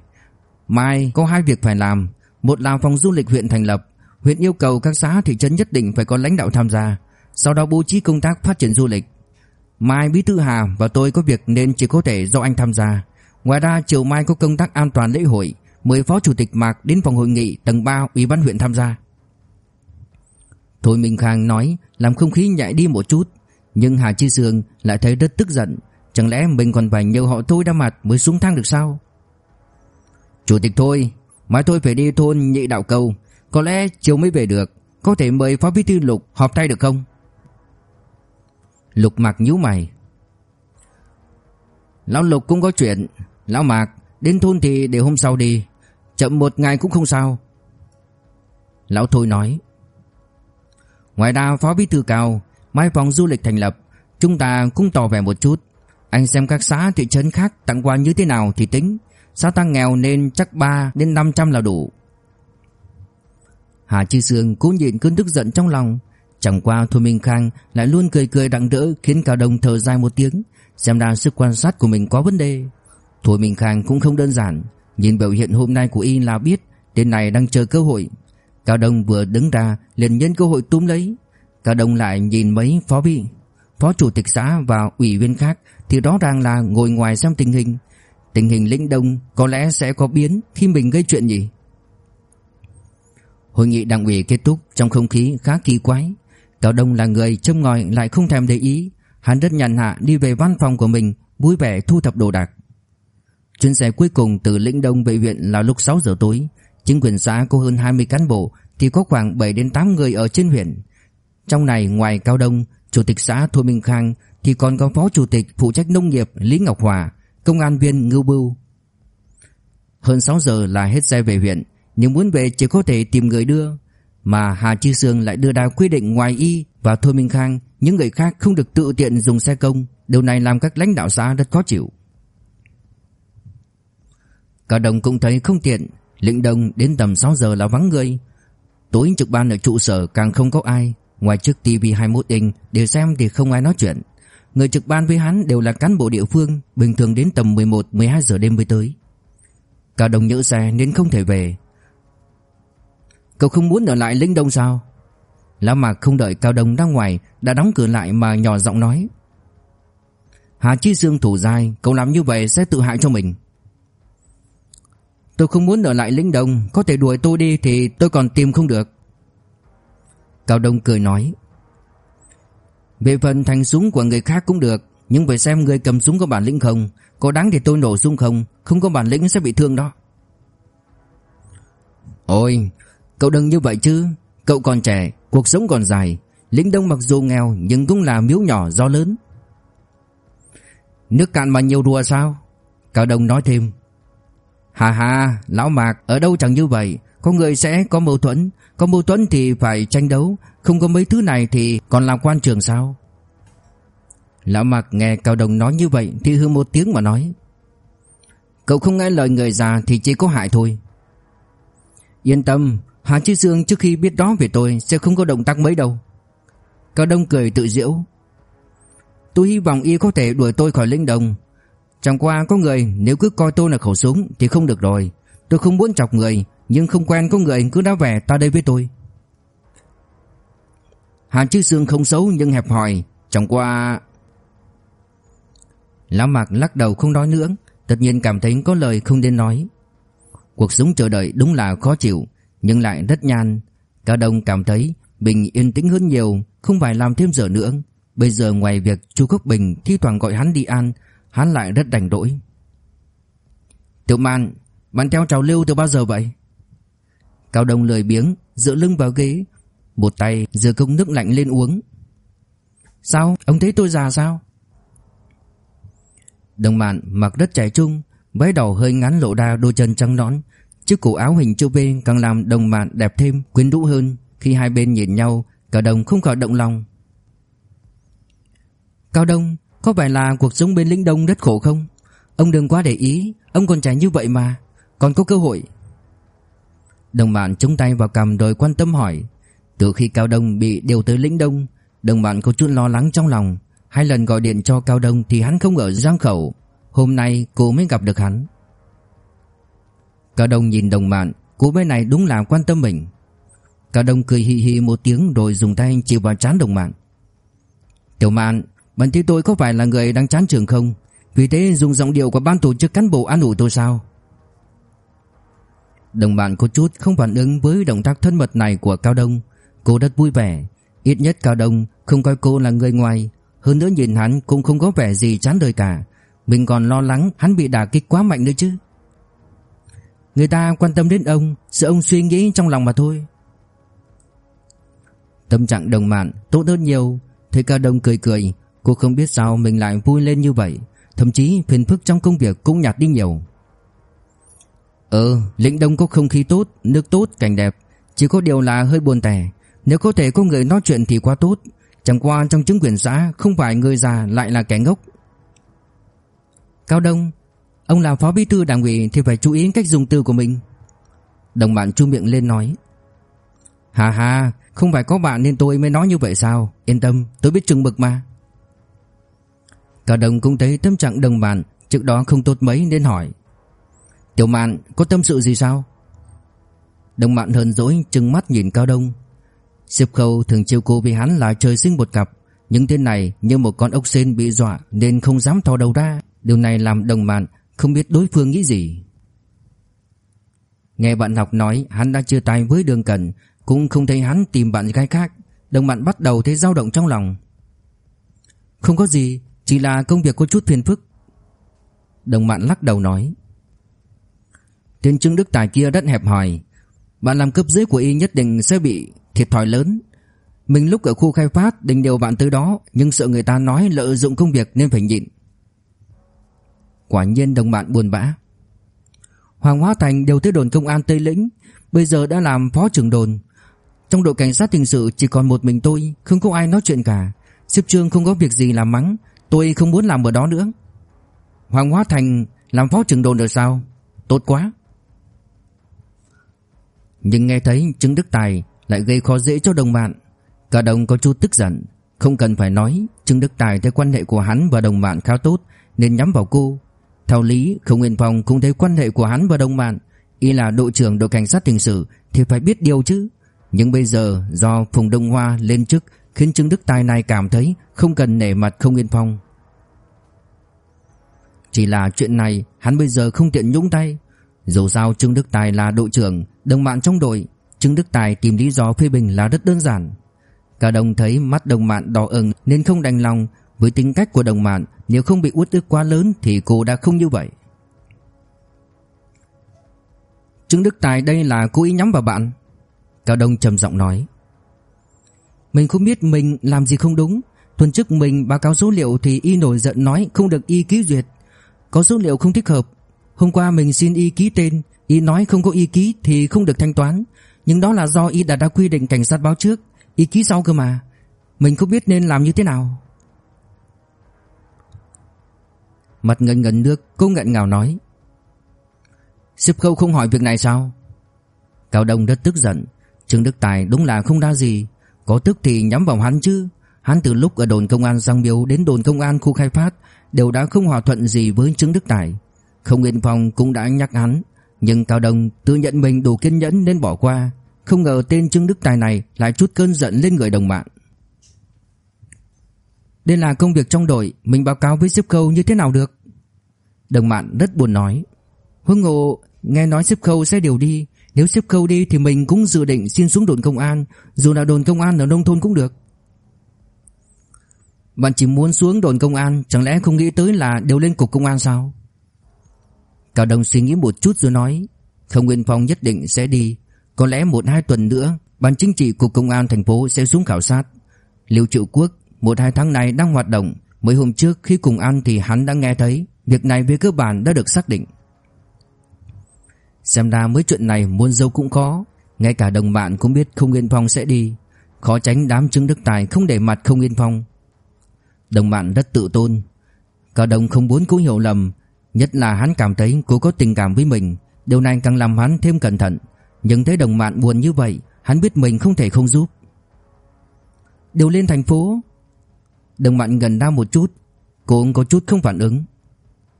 Mai có hai việc phải làm Một là phòng du lịch huyện thành lập Huyện yêu cầu các xã, thị trấn nhất định phải có lãnh đạo tham gia Sau đó bố trí công tác phát triển du lịch Mai Bí Thư Hà và tôi có việc nên chỉ có thể do anh tham gia. Ngoài ra, chiều mai có công tác an toàn lễ hội, Mời Phó Chủ tịch Mạc đến phòng hội nghị tầng 3 Ủy ban huyện tham gia. Thôi Minh Khang nói, làm không khí nhạy đi một chút. Nhưng Hà Chi Sương lại thấy rất tức giận. Chẳng lẽ mình còn phải nhờ họ thôi đa mặt mới xuống thang được sao? Chủ tịch thôi, Mai tôi phải đi thôn nhị đạo câu. Có lẽ chiều mới về được. Có thể mời Phó Bí Thư Lục họp tay được không? Lục Mạc nhíu mày. Lão Lục cũng có chuyện. Lão Mạc, Đến thôn thì để hôm sau đi. Chậm một ngày cũng không sao. Lão Thôi nói. Ngoài ra, Phó Bí Thư Cao Mai phòng du lịch thành lập, Chúng ta cũng tỏ vẻ một chút. Anh xem các xã, thị trấn khác tặng quà như thế nào thì tính. Xã ta nghèo nên chắc 3 đến 500 là đủ. Hà Chi Sương cố nhịn cơn tức giận trong lòng. Chẳng qua Thôi Minh Khang lại luôn cười cười đặng đỡ Khiến Cao Đông thở dài một tiếng, Xem ra sức quan sát của mình có vấn đề. Thôi Minh Khang cũng không đơn giản, Nhìn biểu hiện hôm nay của y là biết Tên này đang chờ cơ hội. Cao Đông vừa đứng ra liền nhân cơ hội túm lấy. Cao Đông lại nhìn mấy phó bị Phó chủ tịch xã và ủy viên khác Thì rõ ràng là ngồi ngoài xem tình hình. Tình hình lĩnh đông có lẽ sẽ có biến Khi mình gây chuyện gì Hội nghị đảng ủy kết thúc Trong không khí khá kỳ quái. Cao Đông là người trông ngòi lại không thèm để ý. Hắn rất nhàn hạ đi về văn phòng của mình, Vui vẻ thu thập đồ đạc. Chuyến xe cuối cùng từ Lĩnh Đông về huyện là lúc 6 giờ tối. Chính quyền xã có hơn 20 cán bộ, Thì có khoảng 7 đến 8 người ở trên huyện. Trong này, ngoài Cao Đông, Chủ tịch xã Thôi Minh Khang, Thì còn có phó chủ tịch phụ trách nông nghiệp Lý Ngọc Hòa, Công an viên Ngưu Bưu. Hơn 6 giờ là hết xe về huyện. Nhưng muốn về, chỉ có thể tìm người đưa. Mà Hà Chi Sương lại đưa ra quy định ngoài y Và Thôi Minh Khang, Những người khác không được tự tiện dùng xe công. Điều này làm các lãnh đạo xã rất khó chịu. Cả đồng cũng thấy không tiện. Lĩnh đồng đến tầm 6 giờ là vắng người. Tối trực ban ở trụ sở càng không có ai. Ngoài trước TV21 inch, Để xem thì không ai nói chuyện. Người trực ban với hắn đều là cán bộ địa phương, Bình thường đến tầm 11-12 giờ đêm mới tới. Cả đồng nhỡ xe nên không thể về. Cậu không muốn ở lại Linh Đông sao? Lão Mạc không đợi Cao Đông ra ngoài, Đã đóng cửa lại mà nhỏ giọng nói. Hà Chi Dương thủ dai, Cậu làm như vậy sẽ tự hại cho mình. Tôi không muốn ở lại Linh Đông, Có thể đuổi tôi đi thì tôi còn tìm không được. Cao Đông cười nói. Về phần thành súng của người khác cũng được, Nhưng phải xem người cầm súng có bản lĩnh không. Có đáng thì tôi nổ súng không Không có bản lĩnh sẽ bị thương đó. Ôi Cậu đừng như vậy chứ. Cậu còn trẻ Cuộc sống còn dài. Lĩnh Đông mặc dù nghèo Nhưng cũng là miếu nhỏ do lớn. Nước cạn mà nhiều rùa sao? Cao Đông nói thêm. Hà hà, lão Mạc ở đâu chẳng như vậy, có người sẽ có mâu thuẫn, có mâu thuẫn thì phải tranh đấu, không có mấy thứ này thì còn làm quan trường sao? Lão Mạc nghe Cao Đồng nói như vậy thì hư một tiếng mà nói. Cậu không nghe lời người già thì chỉ có hại thôi. Yên tâm, Hà Chí Dương trước khi biết đó về tôi sẽ không có động tác mấy đâu. Cao Đông cười tự diễu. Tôi hy vọng y có thể đuổi tôi khỏi Linh Đồng. Chẳng qua có người nếu cứ coi tôi là khẩu súng Thì không được rồi. Tôi không muốn chọc người, Nhưng không quen có người cứ đá vẻ ta đây với tôi. Hà Chí Dương không xấu nhưng hẹp hòi, Chẳng qua Lão Mạc lắc đầu không nói nữa, Tất nhiên cảm thấy có lời không nên nói. Cuộc sống chờ đợi đúng là khó chịu. Nhưng lại rất nhàn Cao Đông cảm thấy Bình yên tĩnh hơn nhiều, Không phải làm thêm giờ nữa. Bây giờ ngoài việc chu Quốc Bình thi thoảng gọi hắn đi ăn, Hắn lại rất đành đỗi. Tiểu man, Bạn theo trào lưu từ bao giờ vậy? Cao Đông lười biếng, Dựa lưng vào ghế, Một tay giơ cốc nước lạnh lên uống. Sao? Ông thấy tôi già sao? Đồng mạn mặc rất trẻ trung Váy đầu hơi ngắn lộ ra đôi chân trắng nõn. Chiếc cổ áo hình chu V càng làm đồng mạn đẹp thêm, quyến rũ hơn Khi hai bên nhìn nhau, Cả đồng không khỏi động lòng. Cao Đông, có phải là cuộc sống bên lĩnh đông rất khổ không? Ông đừng quá để ý, Ông còn trẻ như vậy mà. Còn có cơ hội. Đồng bạn chống tay vào cầm rồi quan tâm hỏi. Từ khi Cao Đông bị điều tới lĩnh đông, Đồng bạn có chút lo lắng trong lòng. Hai lần gọi điện cho Cao Đông Thì hắn không ở Giang Khẩu. Hôm nay cô mới gặp được hắn. Cao Đông nhìn đồng mạn Cô bé này đúng là quan tâm mình. Cao Đông cười hì hì một tiếng Rồi dùng tay chỉ vào chán đồng mạn Tiểu mạn Bạn thấy tôi có phải là người đang chán trường không? Vì thế dùng giọng điệu của ban tổ chức cán bộ an ủi tôi sao? Đồng bạn có chút không phản ứng với động tác thân mật này của Cao Đông. Cô rất vui vẻ. Ít nhất Cao Đông không coi cô là người ngoài. Hơn nữa nhìn hắn cũng không có vẻ gì chán đời cả. Mình còn lo lắng hắn bị đả kích quá mạnh nữa chứ. Người ta quan tâm đến ông Sợ ông suy nghĩ trong lòng mà thôi. Tâm trạng đồng mạn tốt hơn nhiều. Thấy Cao Đông cười cười. Cô không biết sao mình lại vui lên như vậy. Thậm chí phiền phức trong công việc cũng nhạt đi nhiều. Ờ, lĩnh đông có không khí tốt, nước tốt, cảnh đẹp. Chỉ có điều là hơi buồn tẻ. Nếu có thể có người nói chuyện thì quá tốt. Chẳng qua trong chứng quyền xã Không phải người già lại là kẻ ngốc. Cao Đông Ông là phó bí thư đảng ủy Thì phải chú ý cách dùng từ của mình. Đồng bạn chu miệng lên nói. Hà hà Không phải có bạn nên tôi mới nói như vậy sao? Yên tâm, tôi biết chừng mực mà. Cả Đông cũng thấy tâm trạng đồng bạn Trước đó không tốt mấy nên hỏi. Tiểu mạn, có tâm sự gì sao? Đồng mạn hờn dỗi, trừng mắt nhìn Cao Đông. Diệp Khâu, thường chiêu cô vì hắn là trời sinh một cặp. Nhưng tên này như một con ốc sên bị dọa Nên không dám thò đầu ra. Điều này làm đồng mạn không biết đối phương nghĩ gì. Nghe bạn học nói, hắn đã chia tay với đường cần, Cũng không thấy hắn tìm bạn gái khác. Đồng bạn bắt đầu thấy dao động trong lòng. Không có gì, Chỉ là công việc có chút phiền phức. Đồng bạn lắc đầu nói. Tên Trương Đức Tài kia rất hẹp hòi. Bạn làm cấp dưới của y nhất định sẽ bị thiệt thòi lớn. Mình lúc ở khu khai phát định điều bạn tới đó, Nhưng sợ người ta nói lợi dụng công việc nên phải nhịn. Quả nhiên đồng bạn buồn bã. Hoàng Hóa Thành đều tới đồn công an Tây Lĩnh, Bây giờ đã làm phó trưởng đồn. Trong đội cảnh sát hình sự chỉ còn một mình tôi, Không có ai nói chuyện cả. Xếp trương không có việc gì làm mắng, Tôi không muốn làm ở đó nữa. Hoàng Hóa Thành làm phó trưởng đồn được sao? Tốt quá. Nhưng nghe thấy chứng Đức Tài lại gây khó dễ cho đồng bạn. Cả đồng có chút tức giận. Không cần phải nói Chứng Đức Tài thấy quan hệ của hắn và đồng bạn khá tốt, Nên nhắm vào cô. Theo lý Không Nguyên Phong cũng thấy quan hệ của hắn và đồng bạn, Y là đội trưởng đội cảnh sát hình sự, Thì phải biết điều chứ. Nhưng bây giờ, do Phùng Đông Hoa lên chức, Khiến Trương Đức Tài này cảm thấy Không cần nể mặt Không Nguyên Phong. Chỉ là chuyện này, Hắn bây giờ không tiện nhúng tay. Dù sao Trương Đức Tài là đội trưởng, Đồng bạn trong đội, Trương Đức Tài tìm lý do phê bình là rất đơn giản. Cả đồng thấy mắt đồng bạn đỏ ửng Nên không đành lòng Với tính cách của đồng bạn nếu không bị uất ức quá lớn Thì cô đã không như vậy. Trương Đức Tài đây là cố ý nhắm vào bạn. Cao Đông trầm giọng nói. Mình không biết mình làm gì không đúng. Tuần trước mình báo cáo số liệu Thì y nổi giận nói không được y ký duyệt. Có số liệu không thích hợp. Hôm qua mình xin y ký tên. Y nói không có y ký thì không được thanh toán. Nhưng đó là do y đã đã quy định cảnh sát báo trước. Y ký sau cơ mà. Mình không biết nên làm như thế nào. Mặt ngần ngần nước Cô ngận ngào nói. Sếp khâu không hỏi việc này sao? Cao Đông rất tức giận. Trương Đức Tài đúng là không đa gì. Có tức thì nhắm vào hắn chứ. Hắn từ lúc ở đồn công an Giang Miếu đến đồn công an khu khai phát Đều đã không hòa thuận gì với Trương Đức Tài. Không Yên Phong cũng đã nhắc hắn. Nhưng Cao Đông tự nhận mình đủ kiên nhẫn nên bỏ qua. Không ngờ tên Trương Đức Tài này lại chút cơn giận lên người đồng bạn đây là công việc trong đội, Mình báo cáo với xếp khâu như thế nào được? Đồng bạn rất buồn nói. Hương ngộ, nghe nói xếp khâu sẽ điều đi. Nếu xếp khâu đi thì mình cũng dự định xin xuống đồn công an. Dù là đồn công an ở nông thôn cũng được. Bạn chỉ muốn xuống đồn công an, Chẳng lẽ không nghĩ tới là đều lên cục công an sao? Cao Đông suy nghĩ một chút rồi nói Không Nguyên Phong nhất định sẽ đi. Có lẽ một hai tuần nữa, Ban chính trị cục công an thành phố sẽ xuống khảo sát. Liêu Triệu Quốc một hai tháng này đang hoạt động, Mấy hôm trước khi cùng ăn thì hắn đã nghe thấy. Việc này về cơ bản đã được xác định. Xem ra mấy chuyện này muốn dâu cũng khó. Ngay cả đồng bạn cũng biết không Yên Phong sẽ đi. Khó tránh đám chứng đức tài không để mặt không Yên Phong. Đồng bạn rất tự tôn. Cả đồng không muốn cô hiểu lầm. Nhất là hắn cảm thấy cô có tình cảm với mình. Điều này càng làm hắn thêm cẩn thận. Nhưng thấy đồng bạn buồn như vậy, Hắn biết mình không thể không giúp. Đều lên thành phố Đồng bạn gần ra một chút. Cô cũng có chút không phản ứng.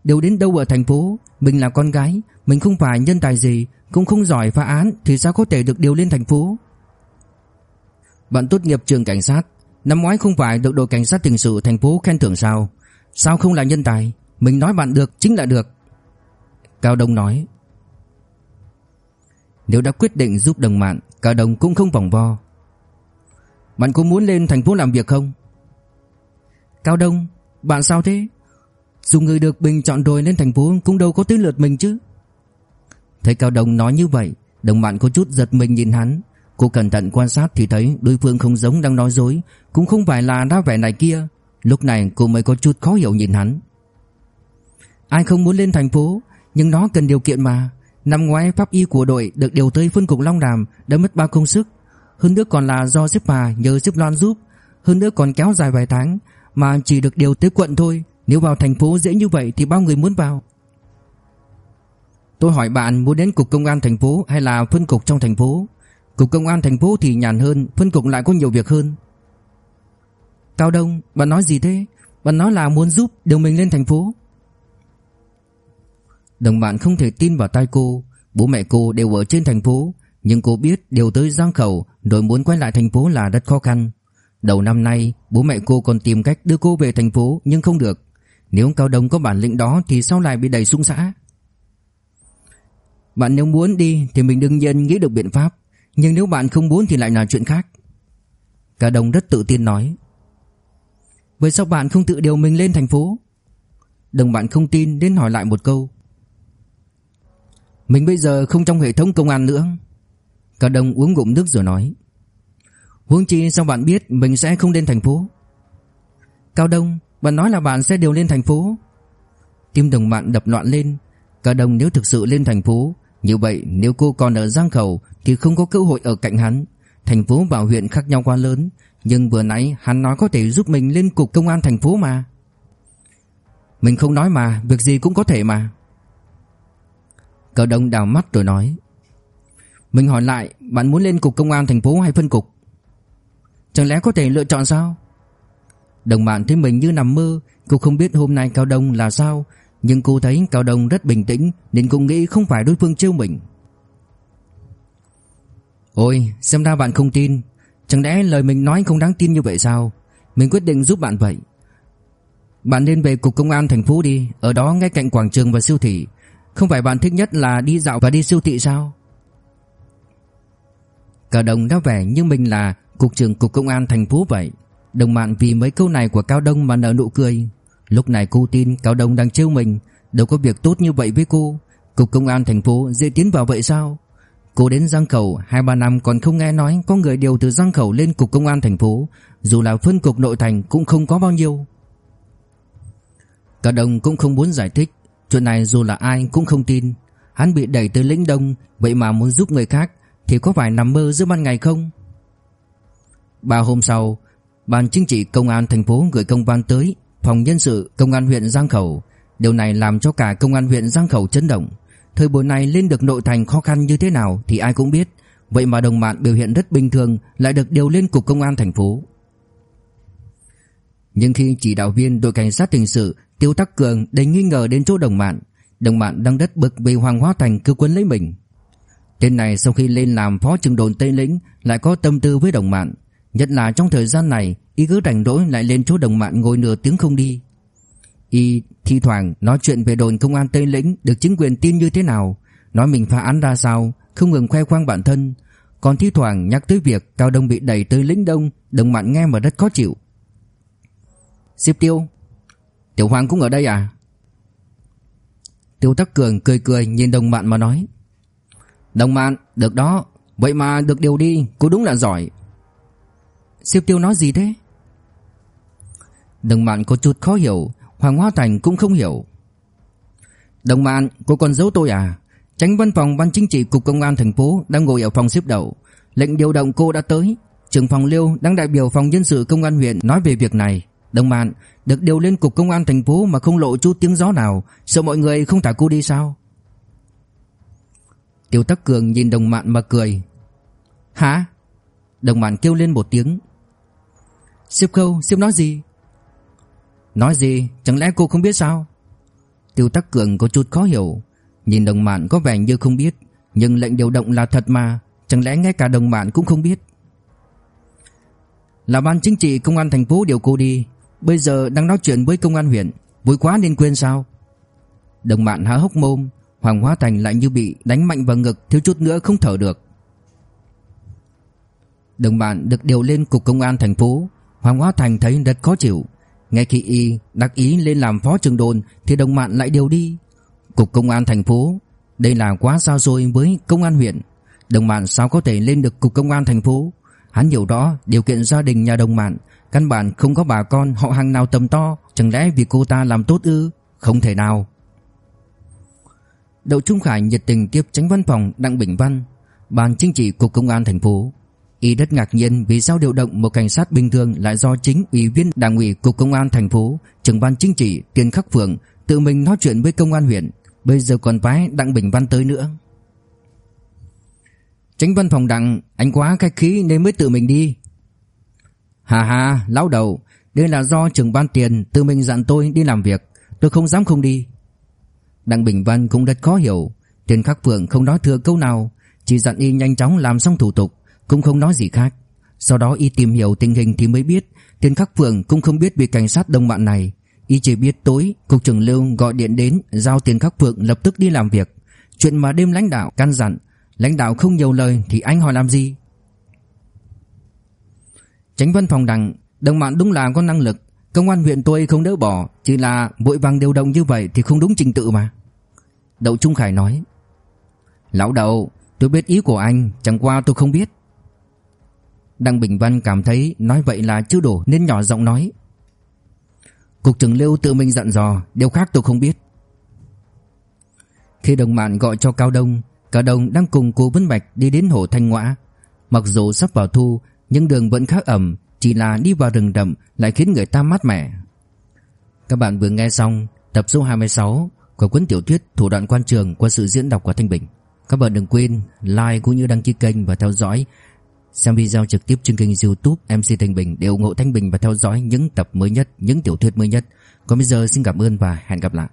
Đều đến đâu ở thành phố? Mình là con gái. Mình không phải nhân tài gì. Cũng không giỏi phá án. Thì sao có thể được điều lên thành phố? Bạn tốt nghiệp trường cảnh sát. Năm ngoái không phải được đội cảnh sát tình sự thành phố khen thưởng sao? Sao không là nhân tài? Mình nói bạn được, chính là được. Cao Đông nói. Nếu đã quyết định giúp đồng bạn Cao Đông cũng không vòng vo. Bạn có muốn lên thành phố làm việc không? Cao Đông, Bạn sao thế? Dù người được bình chọn rồi lên thành phố Cũng đâu có tới lượt mình chứ. Thấy Cao Đông nói như vậy, Đồng bạn có chút giật mình nhìn hắn. Cô cẩn thận quan sát thì thấy đối phương không giống đang nói dối, Cũng không phải là đa vẻ này kia. Lúc này cô mới có chút khó hiểu nhìn hắn. Ai không muốn lên thành phố, Nhưng nó cần điều kiện mà. Năm ngoái pháp y của đội được điều tới phân cục Long Đàm Đã mất bao công sức. Hơn nữa còn là do xếp bà nhờ xếp Loan giúp. Hơn nữa còn kéo dài vài tháng mà chỉ được điều tới quận thôi. Nếu vào thành phố dễ như vậy thì bao người muốn vào? Tôi hỏi bạn muốn đến cục công an thành phố hay là phân cục trong thành phố? Cục công an thành phố thì nhàn hơn, Phân cục lại có nhiều việc hơn. Cao Đông, Bạn nói gì thế? Bạn nói là muốn giúp điều mình lên thành phố. Đồng bạn không thể tin vào tai cô. Bố mẹ cô đều ở trên thành phố, Nhưng cô biết điều tới Giang Khẩu, Rồi muốn quay lại thành phố là rất khó khăn. Đầu năm nay, bố mẹ cô còn tìm cách đưa cô về thành phố, Nhưng không được. Nếu Cao Đông có bản lĩnh đó Thì sao lại bị đẩy xuống xã? Bạn nếu muốn đi Thì mình đương nhiên nghĩ được biện pháp, Nhưng nếu bạn không muốn thì lại là chuyện khác. Cao Đông rất tự tin nói, Vậy sao bạn không tự điều mình lên thành phố? Đồng bạn không tin đến hỏi lại một câu, Mình bây giờ không trong hệ thống công an nữa. Cao đồng uống ngụm nước rồi nói Huống chi sao bạn biết mình sẽ không lên thành phố? Cao Đông, Bạn nói là bạn sẽ điều lên thành phố. Tim đồng bạn đập loạn lên. Cao Đông nếu thực sự lên thành phố, Như vậy nếu cô còn ở Giang Khẩu Thì không có cơ hội ở cạnh hắn. Thành phố và huyện khác nhau quá lớn, nhưng vừa nãy hắn nói có thể giúp mình lên cục công an thành phố mà. Mình không nói mà, Việc gì cũng có thể mà. Cao đông đào mắt rồi nói, Mình hỏi lại, Bạn muốn lên cục công an thành phố hay phân cục? Chẳng lẽ có thể lựa chọn sao? Đồng bạn thấy mình như nằm mơ, Cô không biết hôm nay Cao Đông là sao, Nhưng cô thấy Cao Đông rất bình tĩnh, Nên cô nghĩ không phải đối phương trêu mình. Ôi, xem ra bạn không tin. Chẳng lẽ lời mình nói không đáng tin như vậy sao? Mình quyết định giúp bạn vậy. Bạn nên về cục công an thành phố đi, Ở đó ngay cạnh quảng trường và siêu thị. Không phải bạn thích nhất là đi dạo và đi siêu thị sao? Cả đồng đã vẻ như mình là Cục trưởng cục công an thành phố vậy. Đồng mạng vì mấy câu này của Cao Đông mà nở nụ cười. Lúc này cô tin Cao Đông đang trêu mình. Đâu có việc tốt như vậy với cô. Cục công an thành phố dễ tiến vào vậy sao? Cô đến Giang Khẩu 2-3 năm còn không nghe nói Có người điều từ Giang Khẩu lên cục công an thành phố. Dù là phân cục nội thành cũng không có bao nhiêu. Cao đông cũng không muốn giải thích. Chuyện này dù là ai cũng không tin. Hắn bị đẩy tới lĩnh đông, Vậy mà muốn giúp người khác Thì có phải nằm mơ giữa ban ngày không? Ba hôm sau, Ban chính trị công an thành phố gửi công văn tới Phòng nhân sự công an huyện Giang Khẩu. Điều này làm cho cả công an huyện Giang Khẩu chấn động. Thời buổi này lên được nội thành khó khăn như thế nào thì ai cũng biết. Vậy mà đồng bạn biểu hiện rất bình thường lại được điều lên cục công an thành phố. Nhưng khi chỉ đạo viên đội cảnh sát hình sự Tiêu Tắc Cường đầy nghi ngờ đến chỗ đồng bạn Đồng bạn đang rất bực vì Hoàng Hóa Thành cứ quấn lấy mình. Tên này sau khi lên làm phó trưởng đồn Tây Lĩnh Lại có tâm tư với đồng bạn. Nhất là trong thời gian này Y cứ rảnh rỗi lại lên chỗ đồng bạn ngồi nửa tiếng không đi Y thi thoảng nói chuyện về đồn công an Tây Lĩnh được chính quyền tin như thế nào, nói mình phá án ra sao, không ngừng khoe khoang bản thân. Còn thi thoảng nhắc tới việc Cao Đông bị đẩy tới lĩnh đông, đồng bạn nghe mà rất khó chịu. Diệp Tiêu, Tiểu Hoàng cũng ở đây à? Tiêu Tắc Cường cười cười nhìn đồng bạn mà nói. Đồng bạn, được đó, vậy mà được điều đi, cô đúng là giỏi. Siêu Tiêu nói gì thế? Đồng bạn có chút khó hiểu, Hoàng Hoa Thành cũng không hiểu. Đồng bạn, cô còn giấu tôi à? Tránh văn phòng ban chính trị cục công an thành phố Đang ngồi ở phòng xếp đầu. Lệnh điều động cô đã tới. Trưởng phòng Liêu đang đại biểu phòng nhân sự công an huyện Nói về việc này. Đồng bạn, được điều lên cục công an thành phố Mà không lộ chút tiếng gió nào, Sợ mọi người không thả cô đi sao? Tiêu Tắc Cường nhìn đồng bạn mà cười. Hả? Đồng bạn kêu lên một tiếng. Siêu khâu, siêu nói gì? Nói gì? Chẳng lẽ cô không biết sao? Tiêu Tắc Cường có chút khó hiểu. Nhìn đồng bạn có vẻ như không biết Nhưng lệnh điều động là thật mà. Chẳng lẽ ngay cả đồng bạn cũng không biết? Là ban chính trị công an thành phố điều cô đi. Bây giờ đang nói chuyện với công an huyện. Vui quá nên quên sao? Đồng bạn há hốc mồm. Hoàng Hóa Thành lại như bị đánh mạnh vào ngực Thiếu chút nữa không thở được. Đồng bạn được điều lên cục công an thành phố. Hoàng Hóa Thành thấy rất khó chịu. Ngay khi y đặc ý lên làm phó trưởng đồn, Thì đồng mạn lại điều đi. Cục công an thành phố, Đây là quá xa xôi với công an huyện. Đồng mạn sao có thể lên được cục công an thành phố? Hắn hiểu đó điều kiện gia đình nhà đồng mạn Căn bản không có bà con họ hàng nào tầm to, Chẳng lẽ vì cô ta làm tốt ư? Không thể nào. Đậu Trung Khải nhiệt tình tiếp tránh văn phòng Đặng Bình Văn, Ban chính trị cục công an thành phố. Y rất ngạc nhiên vì sao điều động một cảnh sát bình thường lại do chính ủy viên đảng ủy cục công an thành phố, trưởng ban chính trị Tiền Khắc Phượng tự mình nói chuyện với công an huyện, bây giờ còn phái Đặng Bình Văn tới nữa. Tránh văn phòng Đặng, anh quá khách khí nên mới tự mình đi. Hà hà, lão đầu, đây là do trưởng ban tiền tự mình dặn tôi đi làm việc, tôi không dám không đi. Đặng Bình Văn cũng rất khó hiểu, Tiền Khắc Phượng không nói thừa câu nào, chỉ dặn y nhanh chóng làm xong thủ tục cũng không nói gì khác. Sau đó y tìm hiểu tình hình thì mới biết Tiền Khắc Phượng cũng không biết bị cảnh sát đồng bạn này. Y chỉ biết tối cục trưởng Lưu gọi điện đến giao Tiền Khắc Phượng lập tức đi làm việc. Chuyện mà đêm lãnh đạo căn dặn, lãnh đạo không nhiều lời thì anh hỏi làm gì? Tránh văn phòng đằng, đồng bạn đúng là có năng lực, công an huyện tôi không đỡ bỏ, chỉ là vội vàng điều động như vậy thì không đúng trình tự mà. Đậu Trung Khải nói. Lão đậu, tôi biết ý của anh, chẳng qua tôi không biết. Đăng Bình Văn cảm thấy nói vậy là chưa đủ nên nhỏ giọng nói. Cục trưởng Lưu tự mình dặn dò, điều khác tôi không biết. Khi đồng bạn gọi cho Cao Đông, Cao Đông đang cùng cô Vân Bạch đi đến hồ Thanh Ngoã. Mặc dù sắp vào thu, nhưng đường vẫn khá ẩm, chỉ là đi vào rừng rậm lại khiến người ta mát mẻ. Các bạn vừa nghe xong tập số 26 của cuốn tiểu thuyết Thủ đoạn quan trường qua sự diễn đọc của Thanh Bình. Các bạn đừng quên like cũng như đăng ký kênh và theo dõi Xem video trực tiếp trên kênh youtube MC Thanh Bình để ủng hộ Thanh Bình và theo dõi những tập mới nhất, những tiểu thuyết mới nhất. Còn bây giờ xin cảm ơn và hẹn gặp lại.